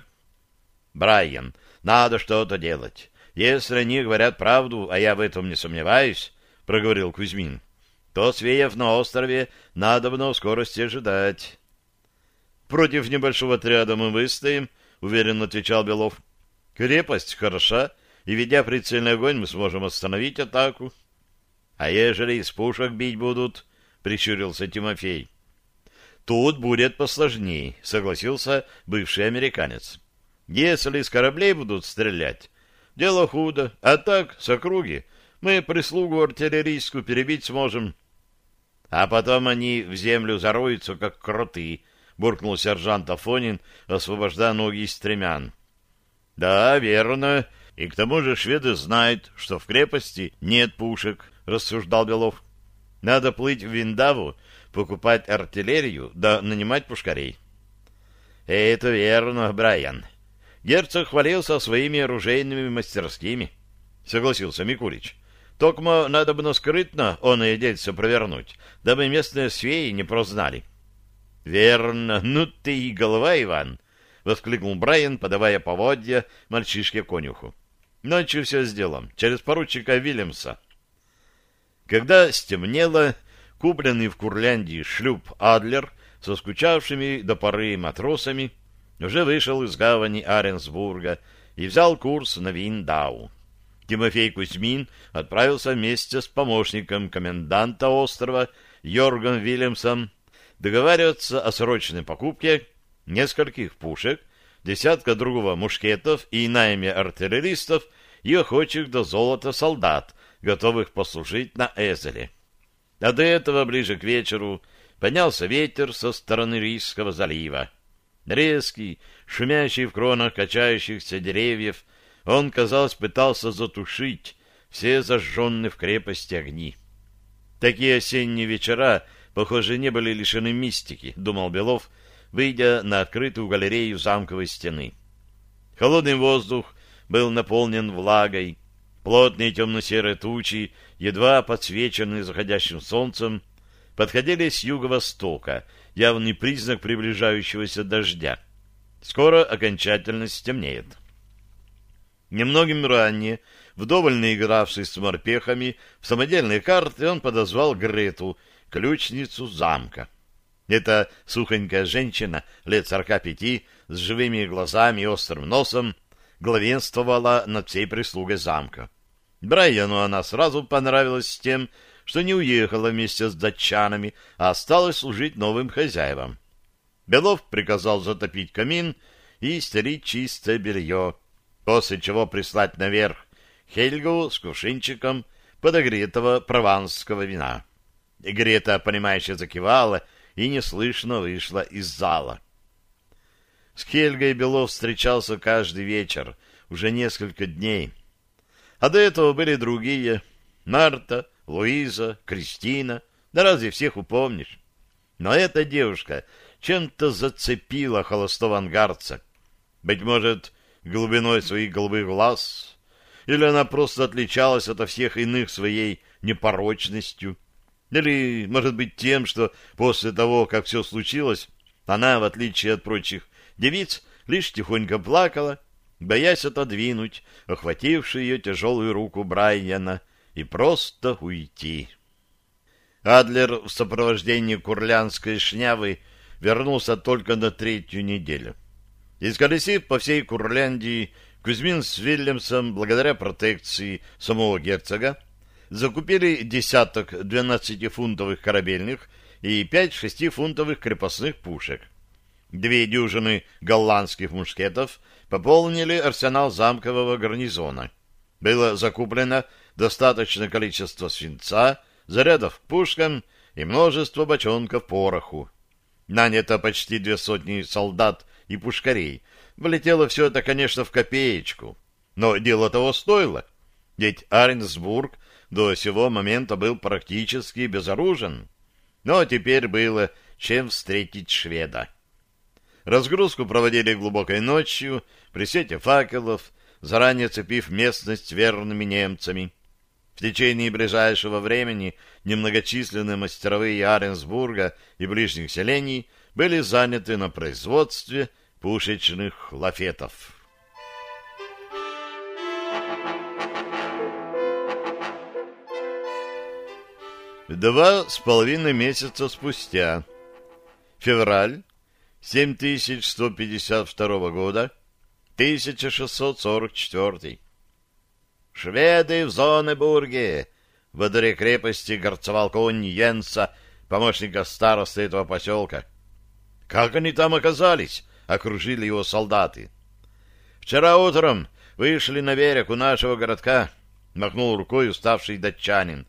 Брайан, надо что-то делать. Если они говорят правду, а я в этом не сомневаюсь, — проговорил Кузьмин, — то свеев на острове надо бы на скорости ожидать. Против небольшого отряда мы выстоим, — уверенно отвечал Белов. Крепость хороша, и, ведя прицельный огонь, мы сможем остановить атаку. — А ежели из пушек бить будут? — прищурился Тимофей. — Тут будет посложнее, — согласился бывший американец. Если с кораблей будут стрелять, дело худо, а так, с округи, мы прислугу артиллерийскую перебить сможем. А потом они в землю зароются, как кроты, — буркнул сержант Афонин, освобождая ноги из стремян. — Да, верно. И к тому же шведы знают, что в крепости нет пушек, — рассуждал Белов. — Надо плыть в Виндаву, покупать артиллерию, да нанимать пушкарей. — Это верно, Брайан, Герцог хвалился своими оружейными мастерскими, — согласился Микулич. Токмо надо бы скрытно он и дельце провернуть, дабы местные свеи не прознали. — Верно, ну ты и голова, Иван! — воскликнул Брайан, подавая поводья мальчишке-конюху. — Ночью все сделаем, через поручика Вильямса. Когда стемнело, купленный в Курляндии шлюп «Адлер» со скучавшими до поры матросами уже вышел из гавани Аренсбурга и взял курс на Виндау. Тимофей Кузьмин отправился вместе с помощником коменданта острова Йоргом Вильямсом договариваться о срочной покупке нескольких пушек, десятка другого мушкетов и найме артиллеристов и охочих до золота солдат, готовых послужить на Эзеле. А до этого, ближе к вечеру, поднялся ветер со стороны Рижского залива. Резкий, шумящий в кронах качающихся деревьев, он, казалось, пытался затушить все зажженные в крепости огни. Такие осенние вечера, похоже, не были лишены мистики, думал Белов, выйдя на открытую галерею замковой стены. Холодный воздух был наполнен влагой, плотные темно-серые тучи, едва подсвеченные заходящим солнцем, подходили с юго-востока, явный признак приближающегося дождя. Скоро окончательно стемнеет. Немногим ранее, вдоволь наигравшись с морпехами, в самодельные карты он подозвал Грету, ключницу замка. Эта сухонькая женщина, лет сорока пяти, с живыми глазами и острым носом, главенствовала над всей прислугой замка. Брайану она сразу понравилась тем, что не уехала вместе с датчанами, а осталась служить новым хозяевам. Белов приказал затопить камин и стереть чистое белье, после чего прислать наверх Хельгу с кувшинчиком подогретого прованского вина. Грета, понимающе закивала и неслышно вышла из зала. С Хельгой Белов встречался каждый вечер, уже несколько дней. А до этого были другие — Марта, Луиза, Кристина. Да разве всех упомнишь? Но эта девушка чем-то зацепила холостого ангарца. Быть может, глубиной своих голубых глаз, или она просто отличалась от всех иных своей непорочностью, или, может быть, тем, что после того, как все случилось, она, в отличие от прочих девиц, лишь тихонько плакала, боясь отодвинуть охватившую ее тяжелую руку Брайана и просто уйти. Адлер в сопровождении курлянской шнявы вернулся только на третью неделю. Исколесив по всей Курляндии, Кузьмин с Вильямсом, благодаря протекции самого герцога, закупили десяток 12-фунтовых корабельных и пять шестифунтовых крепостных пушек. Две дюжины голландских мушкетов пополнили арсенал замкового гарнизона. Было закуплено достаточное количество свинца, зарядов к пушкам и множество бочонков пороху. Нанято почти две сотни солдат и пушкарей. Влетело все это, конечно, в копеечку. Но дело того стоило. Ведь Аренсбург до сего момента был практически безоружен. Но теперь было чем встретить шведа. Разгрузку проводили глубокой ночью, при свете факелов, заранее цепив местность верными немцами. В течение ближайшего времени немногочисленные мастеровые Аренсбурга и ближних селений были заняты на производстве пушечных лафетов. Два с половиной месяца спустя. Февраль 7152 года, 1644. «Шведы в Зонебурге!» Во дворе крепости горцевал конь Йенса, помощника старосты этого поселка. «Как они там оказались?» — окружили его солдаты. «Вчера утром вышли на берег у нашего городка», — махнул рукой уставший датчанин.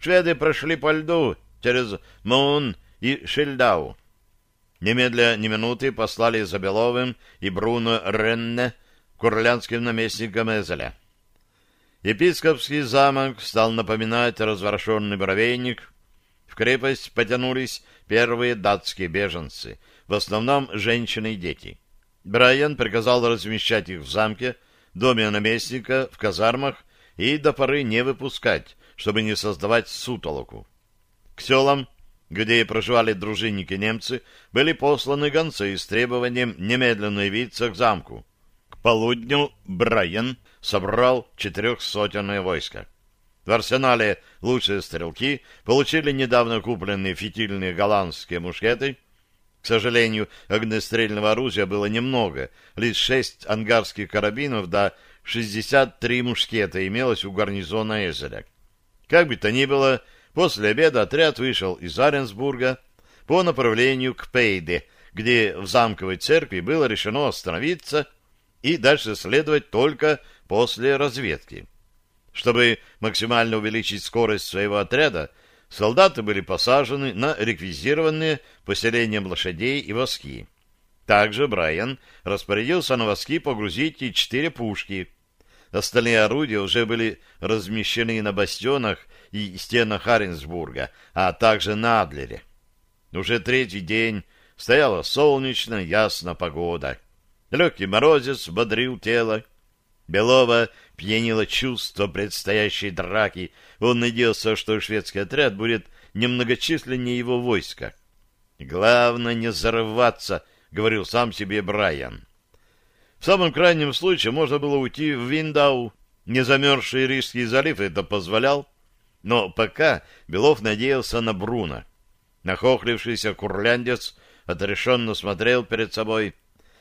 «Шведы прошли по льду через Мун и Шильдау. Немедля ни минуты послали за Беловым и Бруно Ренне, курлянским наместником Эзеля. Епископский замок стал напоминать разворошенный бровейник. В крепость потянулись первые датские беженцы, в основном женщины и дети. Брайан приказал размещать их в замке, доме наместника, в казармах и до поры не выпускать, чтобы не создавать сутолоку. К селам где проживали дружинники-немцы, были посланы гонцы с требованием немедленно явиться к замку. К полудню Брайан собрал четырехсотенное войско. В арсенале лучшие стрелки получили недавно купленные фитильные голландские мушкеты. К сожалению, огнестрельного оружия было немного, лишь шесть ангарских карабинов да 63 мушкета имелось у гарнизона Эзеля. Как бы то ни было, После обеда отряд вышел из Аренсбурга по направлению к Пейде, где в замковой церкви было решено остановиться и дальше следовать только после разведки. Чтобы максимально увеличить скорость своего отряда, солдаты были посажены на реквизированные поселением лошадей и воски. Также Брайан распорядился на воски погрузить и четыре пушки. Остальные орудия уже были размещены на бастионах и стенах Харенсбурга, а также на Адлере. Уже третий день стояла солнечная, ясная погода. Легкий морозец бодрил тело. Белова пьянило чувство предстоящей драки. Он надеялся, что шведский отряд будет немногочисленнее его войска. «Главное не зарываться», — говорил сам себе Брайан. В самом крайнем случае можно было уйти в Виндау. Незамерзший Рижский залив это позволял. Но пока Белов надеялся на Бруно. Нахохлившийся курляндец отрешенно смотрел перед собой.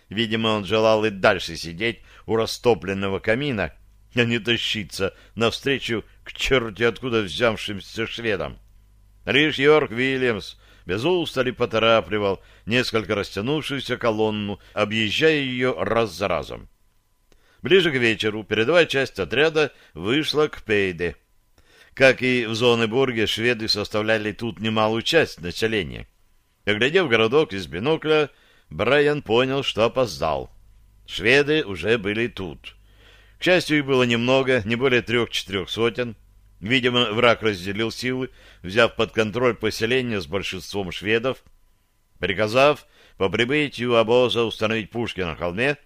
Видимо, он желал и дальше сидеть у растопленного камина, а не тащиться навстречу к черти откуда взявшимся шведам. Лишь Йорк Вильямс без устали поторапливал несколько растянувшуюся колонну, объезжая ее раз за разом. Ближе к вечеру передовая часть отряда вышла к Пейде. Как и в Зонебурге, шведы составляли тут немалую часть населения. Оглядев городок из бинокля, Брайан понял, что опоздал. Шведы уже были тут. К счастью, их было немного, не более трех-четырех сотен. Видимо, враг разделил силы, взяв под контроль поселение с большинством шведов, приказав по прибытию обоза установить пушки на холме,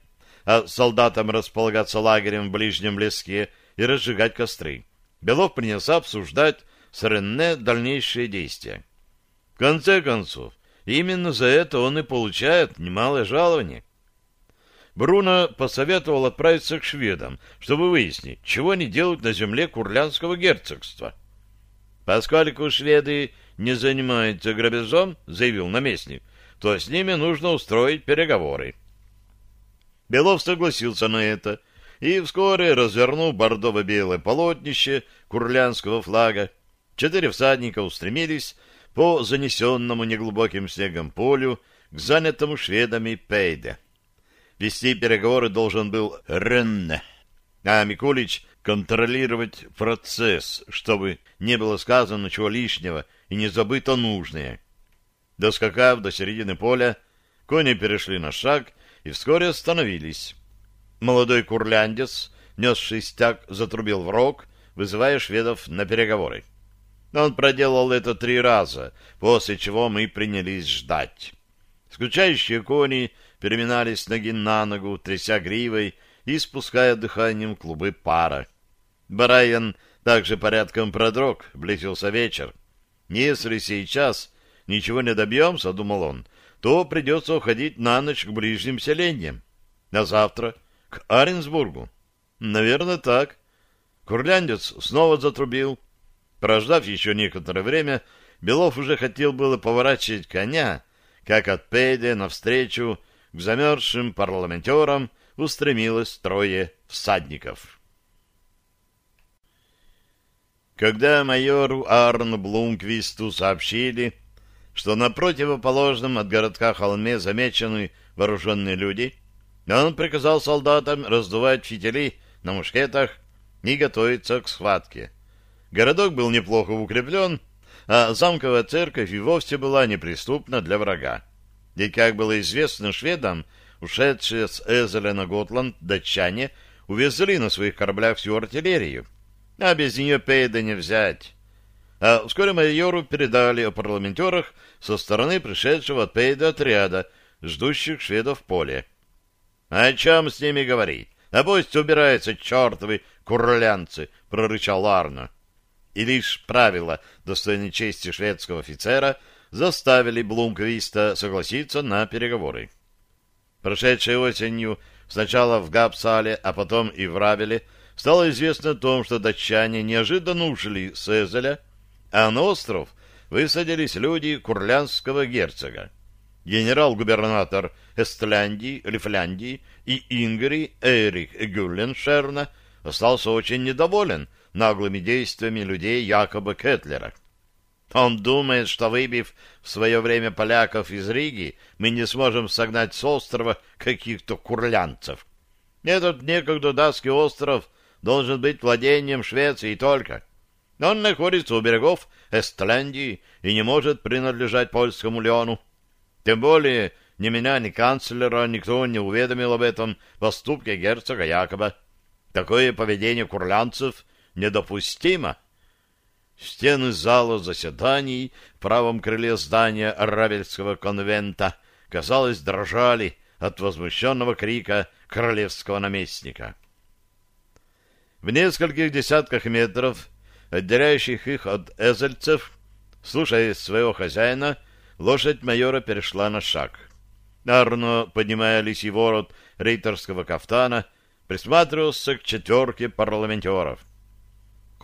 а солдатам располагаться лагерем в ближнем леске и разжигать костры. Белов принялся обсуждать с Ренне дальнейшие действия. В конце концов, именно за это он и получает немалое жалование. Бруно посоветовал отправиться к шведам, чтобы выяснить, чего они делают на земле Курлянского герцогства. Поскольку шведы не занимаются грабежом, заявил наместник, то с ними нужно устроить переговоры. Белов согласился на это, и вскоре, развернув бордово-белое полотнище курлянского флага, четыре всадника устремились по занесенному неглубоким снегом полю к занятому шведами Пейде. Вести переговоры должен был Ренне, а Микулич контролировать процесс, чтобы не было сказано чего лишнего и не забыто нужное. Доскакав до середины поля, кони перешли на шаг и вскоре остановились. Молодой курляндец, несший стяг, затрубил в рог, вызывая шведов на переговоры. Он проделал это три раза, после чего мы принялись ждать. Скучающие кони переминались ноги на ногу, тряся гривой и спуская дыханием клубы пара. Барайан также порядком продрог, близился вечер. Если сейчас ничего не добьемся, думал он, то придется уходить на ночь к ближним селениям. А завтра к Аренсбургу. Наверное, так. Курляндец снова затрубил. Прождав еще некоторое время, Белов уже хотел было поворачивать коня, как от Педе навстречу к замерзшим парламентерам устремилось трое всадников. Когда майору Арну Блумквисту сообщили, что на противоположном от городка холме замечены вооруженные люди, он приказал солдатам раздувать фитили на мушкетах и готовиться к схватке. Городок был неплохо укреплен, а замковая церковь и вовсе была неприступна для врага. И, как было известно шведам, ушедшие с Эзеля на Готланд датчане увезли на своих кораблях всю артиллерию, а без нее Пейда не взять. А вскоре майору передали о парламентерах со стороны пришедшего от Пейда отряда, ждущих шведов в поле. «О чем с ними говорить? А пусть убираются чертовы курлянцы!» — прорычал Арно. И лишь правила достойной чести шведского офицера — заставили Блумквиста согласиться на переговоры. Прошедшей осенью сначала в Гапсале, а потом и в Равеле стало известно о том, что датчане неожиданно ушли с Эзеля, а на остров высадились люди курлянского герцога. Генерал-губернатор Эстляндии, Лифляндии и Ингри Эрих Гюлленшерна остался очень недоволен наглыми действиями людей якобы Кетлера. Он думает, что выбив в свое время поляков из Риги, мы не сможем согнать с острова каких-то курлянцев. Этот некогда датский остров должен быть владением Швеции только. Он находится у берегов Эстляндии и не может принадлежать польскому Леону. Тем более ни меня, ни канцлера никто не уведомил об этом поступке герцога Якоба. Такое поведение курлянцев недопустимо. Стены зала заседаний в правом крыле здания Равельского конвента, казалось, дрожали от возмущенного крика королевского наместника. В нескольких десятках метров, отделяющих их от эзельцев, слушая своего хозяина, лошадь майора перешла на шаг. Арно, поднимая лисий ворот рейтерского кафтана, присматривался к четверке парламентеров —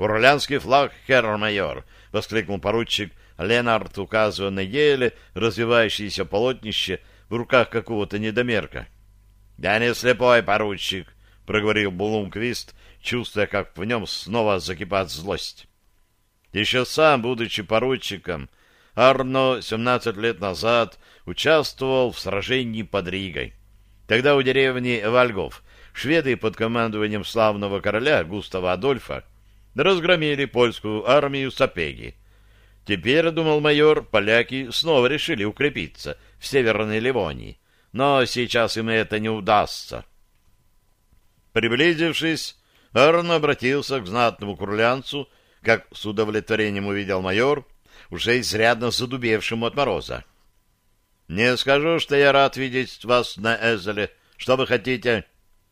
«Курлянский флаг, херр-майор!» — воскликнул поручик Ленард, указывая на еле развивающееся полотнище в руках какого-то недомерка. «Я не слепой поручик!» — проговорил Блумквист, чувствуя, как в нем снова закипает злость. Еще сам, будучи поручиком, Арно 17 лет назад участвовал в сражении под Ригой. Тогда у деревни Вальгов шведы под командованием славного короля Густава Адольфа разгромили польскую армию Сапеги. Теперь, думал майор, поляки снова решили укрепиться в Северной Ливонии, но сейчас им это не удастся. Приблизившись, Арн обратился к знатному курлянцу, как с удовлетворением увидел майор, уже изрядно задубевшему от мороза. — Не скажу, что я рад видеть вас на Эзеле. Что вы хотите?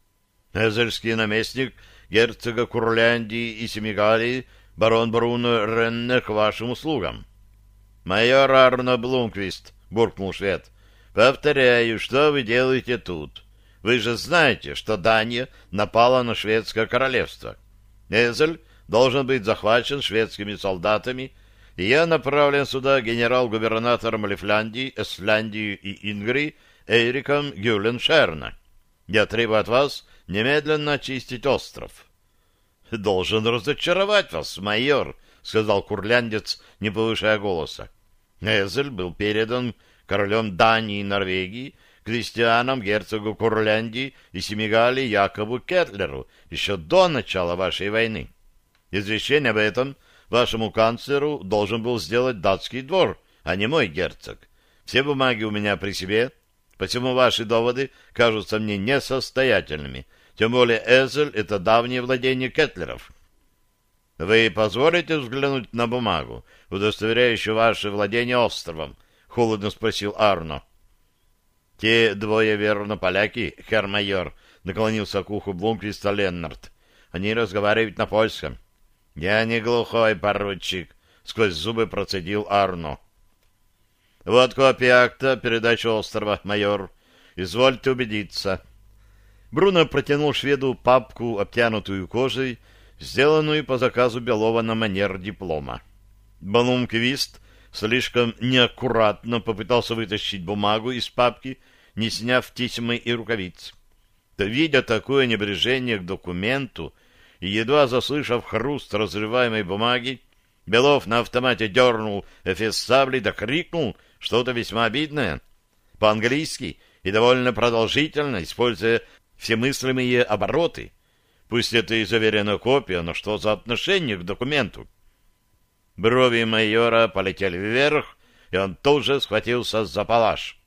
— Эзельский наместник герцога Курляндии и Семигалии, барон Бруно Ренне, к вашим услугам. — Майор Арно Блумквист, — буркнул швед, — повторяю, что вы делаете тут? Вы же знаете, что Дания напала на шведское королевство. Эзель должен быть захвачен шведскими солдатами и я направлен сюда генерал-губернатором Лифляндии, Эсляндии и Ингрии Эриком Гюленшерна. Я требую от вас немедленно очистить остров. — Должен разочаровать вас, майор, — сказал курляндец, не повышая голоса. Эзель был передан королем Дании и Норвегии, крестьянам, герцогу Курляндии и Семигалии Якову Кетлеру еще до начала вашей войны. Извещение об этом — Вашему канцлеру должен был сделать датский двор, а не мой герцог. Все бумаги у меня при себе, посему ваши доводы кажутся мне несостоятельными. Тем более Эзель — это давнее владение Кетлеров. Вы позволите взглянуть на бумагу, удостоверяющую ваше владение островом? — холодно спросил Арно. — Те двое верно поляки, хер-майор, — наклонился к уху Блумквиста Леннард. — Они разговаривают на польском. — я не глухой, поручик, сквозь зубы процедил Арно. Вот копия акта передачи острова, майор. Извольте убедиться. Бруно протянул шведу папку, обтянутую кожей, сделанную по заказу Белова на манер диплома. Балумквист слишком неаккуратно попытался вытащить бумагу из папки, не сняв тесьмы и рукавиц. Видя такое небрежение к документу, и, едва заслышав хруст разрываемой бумаги, Белов на автомате дернул эфес сабли да крикнул что-то весьма обидное, по-английски и довольно продолжительно, используя все мыслимые обороты. Пусть это и заверена копия, но что за отношение к документу? Брови майора полетели вверх, и он тут же схватился за палаш.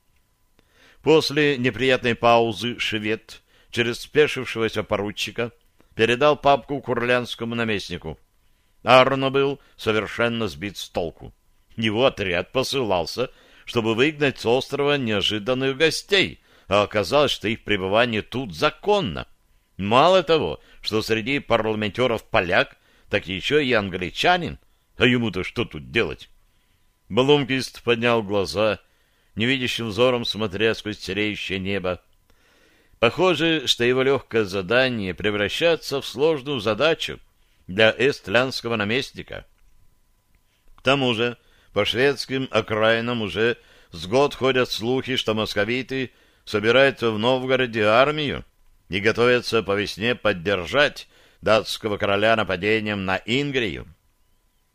После неприятной паузы швед через спешившегося поручика передал папку курлянскому наместнику. Арно был совершенно сбит с толку. Его отряд посылался, чтобы выгнать с острова неожиданных гостей, а оказалось, что их пребывание тут законно. Мало того, что среди парламентеров поляк, так еще и англичанин. А ему-то что тут делать? Блумкист поднял глаза, невидящим взором смотря сквозь сереющее небо. Похоже, что его легкое задание превращается в сложную задачу для эстлянского наместника. К тому же, по шведским окраинам уже с год ходят слухи, что московиты собираются в Новгороде армию и готовятся по весне поддержать датского короля нападением на Ингрию.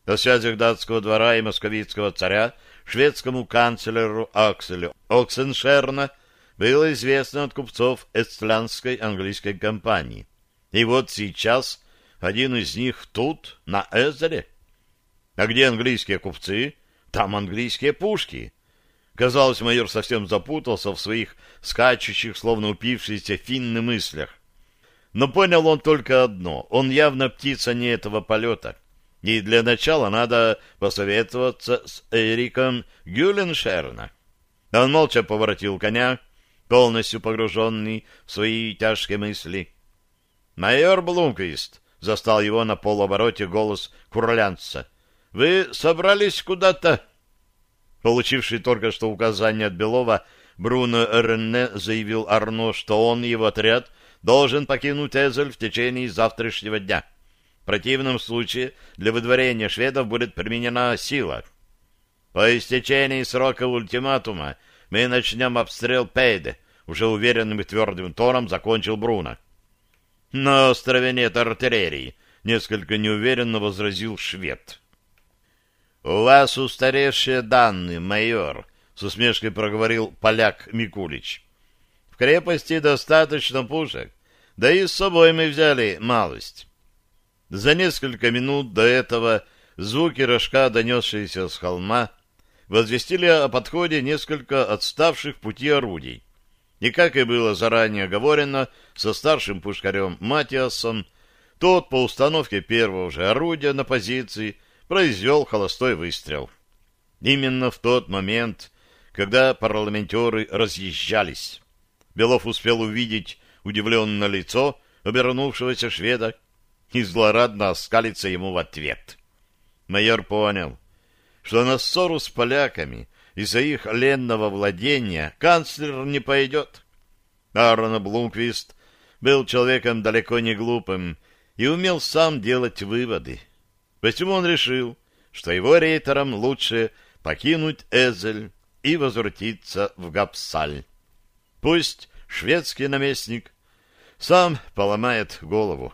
О связях датского двора и московитского царя шведскому канцлеру Акселю Оксеншерна – было известно от купцов эстлянской английской компании. И вот сейчас один из них тут, на Эзере. А где английские купцы? Там английские пушки. Казалось, майор совсем запутался в своих скачущих, словно упившиеся финны мыслях. Но понял он только одно. Он явно птица не этого полета. И для начала надо посоветоваться с Эриком Гюленшерна. Он молча поворотил коня, полностью погруженный в свои тяжкие мысли. «Майор Блумквист!» — застал его на полуобороте голос курлянца. «Вы собрались куда-то?» Получивший только что указание от Белова, Бруно Ренне заявил Арно, что он и его отряд должен покинуть Эзель в течение завтрашнего дня. В противном случае для выдворения шведов будет применена сила. По истечении срока ультиматума мы начнем обстрел Пейде, уже уверенным и твердым тоном закончил Бруно. На острове нет артиллерии, несколько неуверенно возразил швед. У вас устаревшие данные, майор, с усмешкой проговорил поляк Микулич. В крепости достаточно пушек, да и с собой мы взяли малость. За несколько минут до этого звуки рожка, донесшиеся с холма, возвестили о подходе несколько отставших пути орудий. И, как и было заранее оговорено со старшим пушкарем Матиасом, тот по установке первого же орудия на позиции произвел холостой выстрел. Именно в тот момент, когда парламентеры разъезжались. Белов успел увидеть удивленное лицо обернувшегося шведа и злорадно оскалиться ему в ответ. Майор понял, что на ссору с поляками из-за их ленного владения канцлер не пойдет. Аарон Блумквист был человеком далеко не глупым и умел сам делать выводы. Посему он решил, что его рейтерам лучше покинуть Эзель и возвратиться в Гапсаль. Пусть шведский наместник сам поломает голову.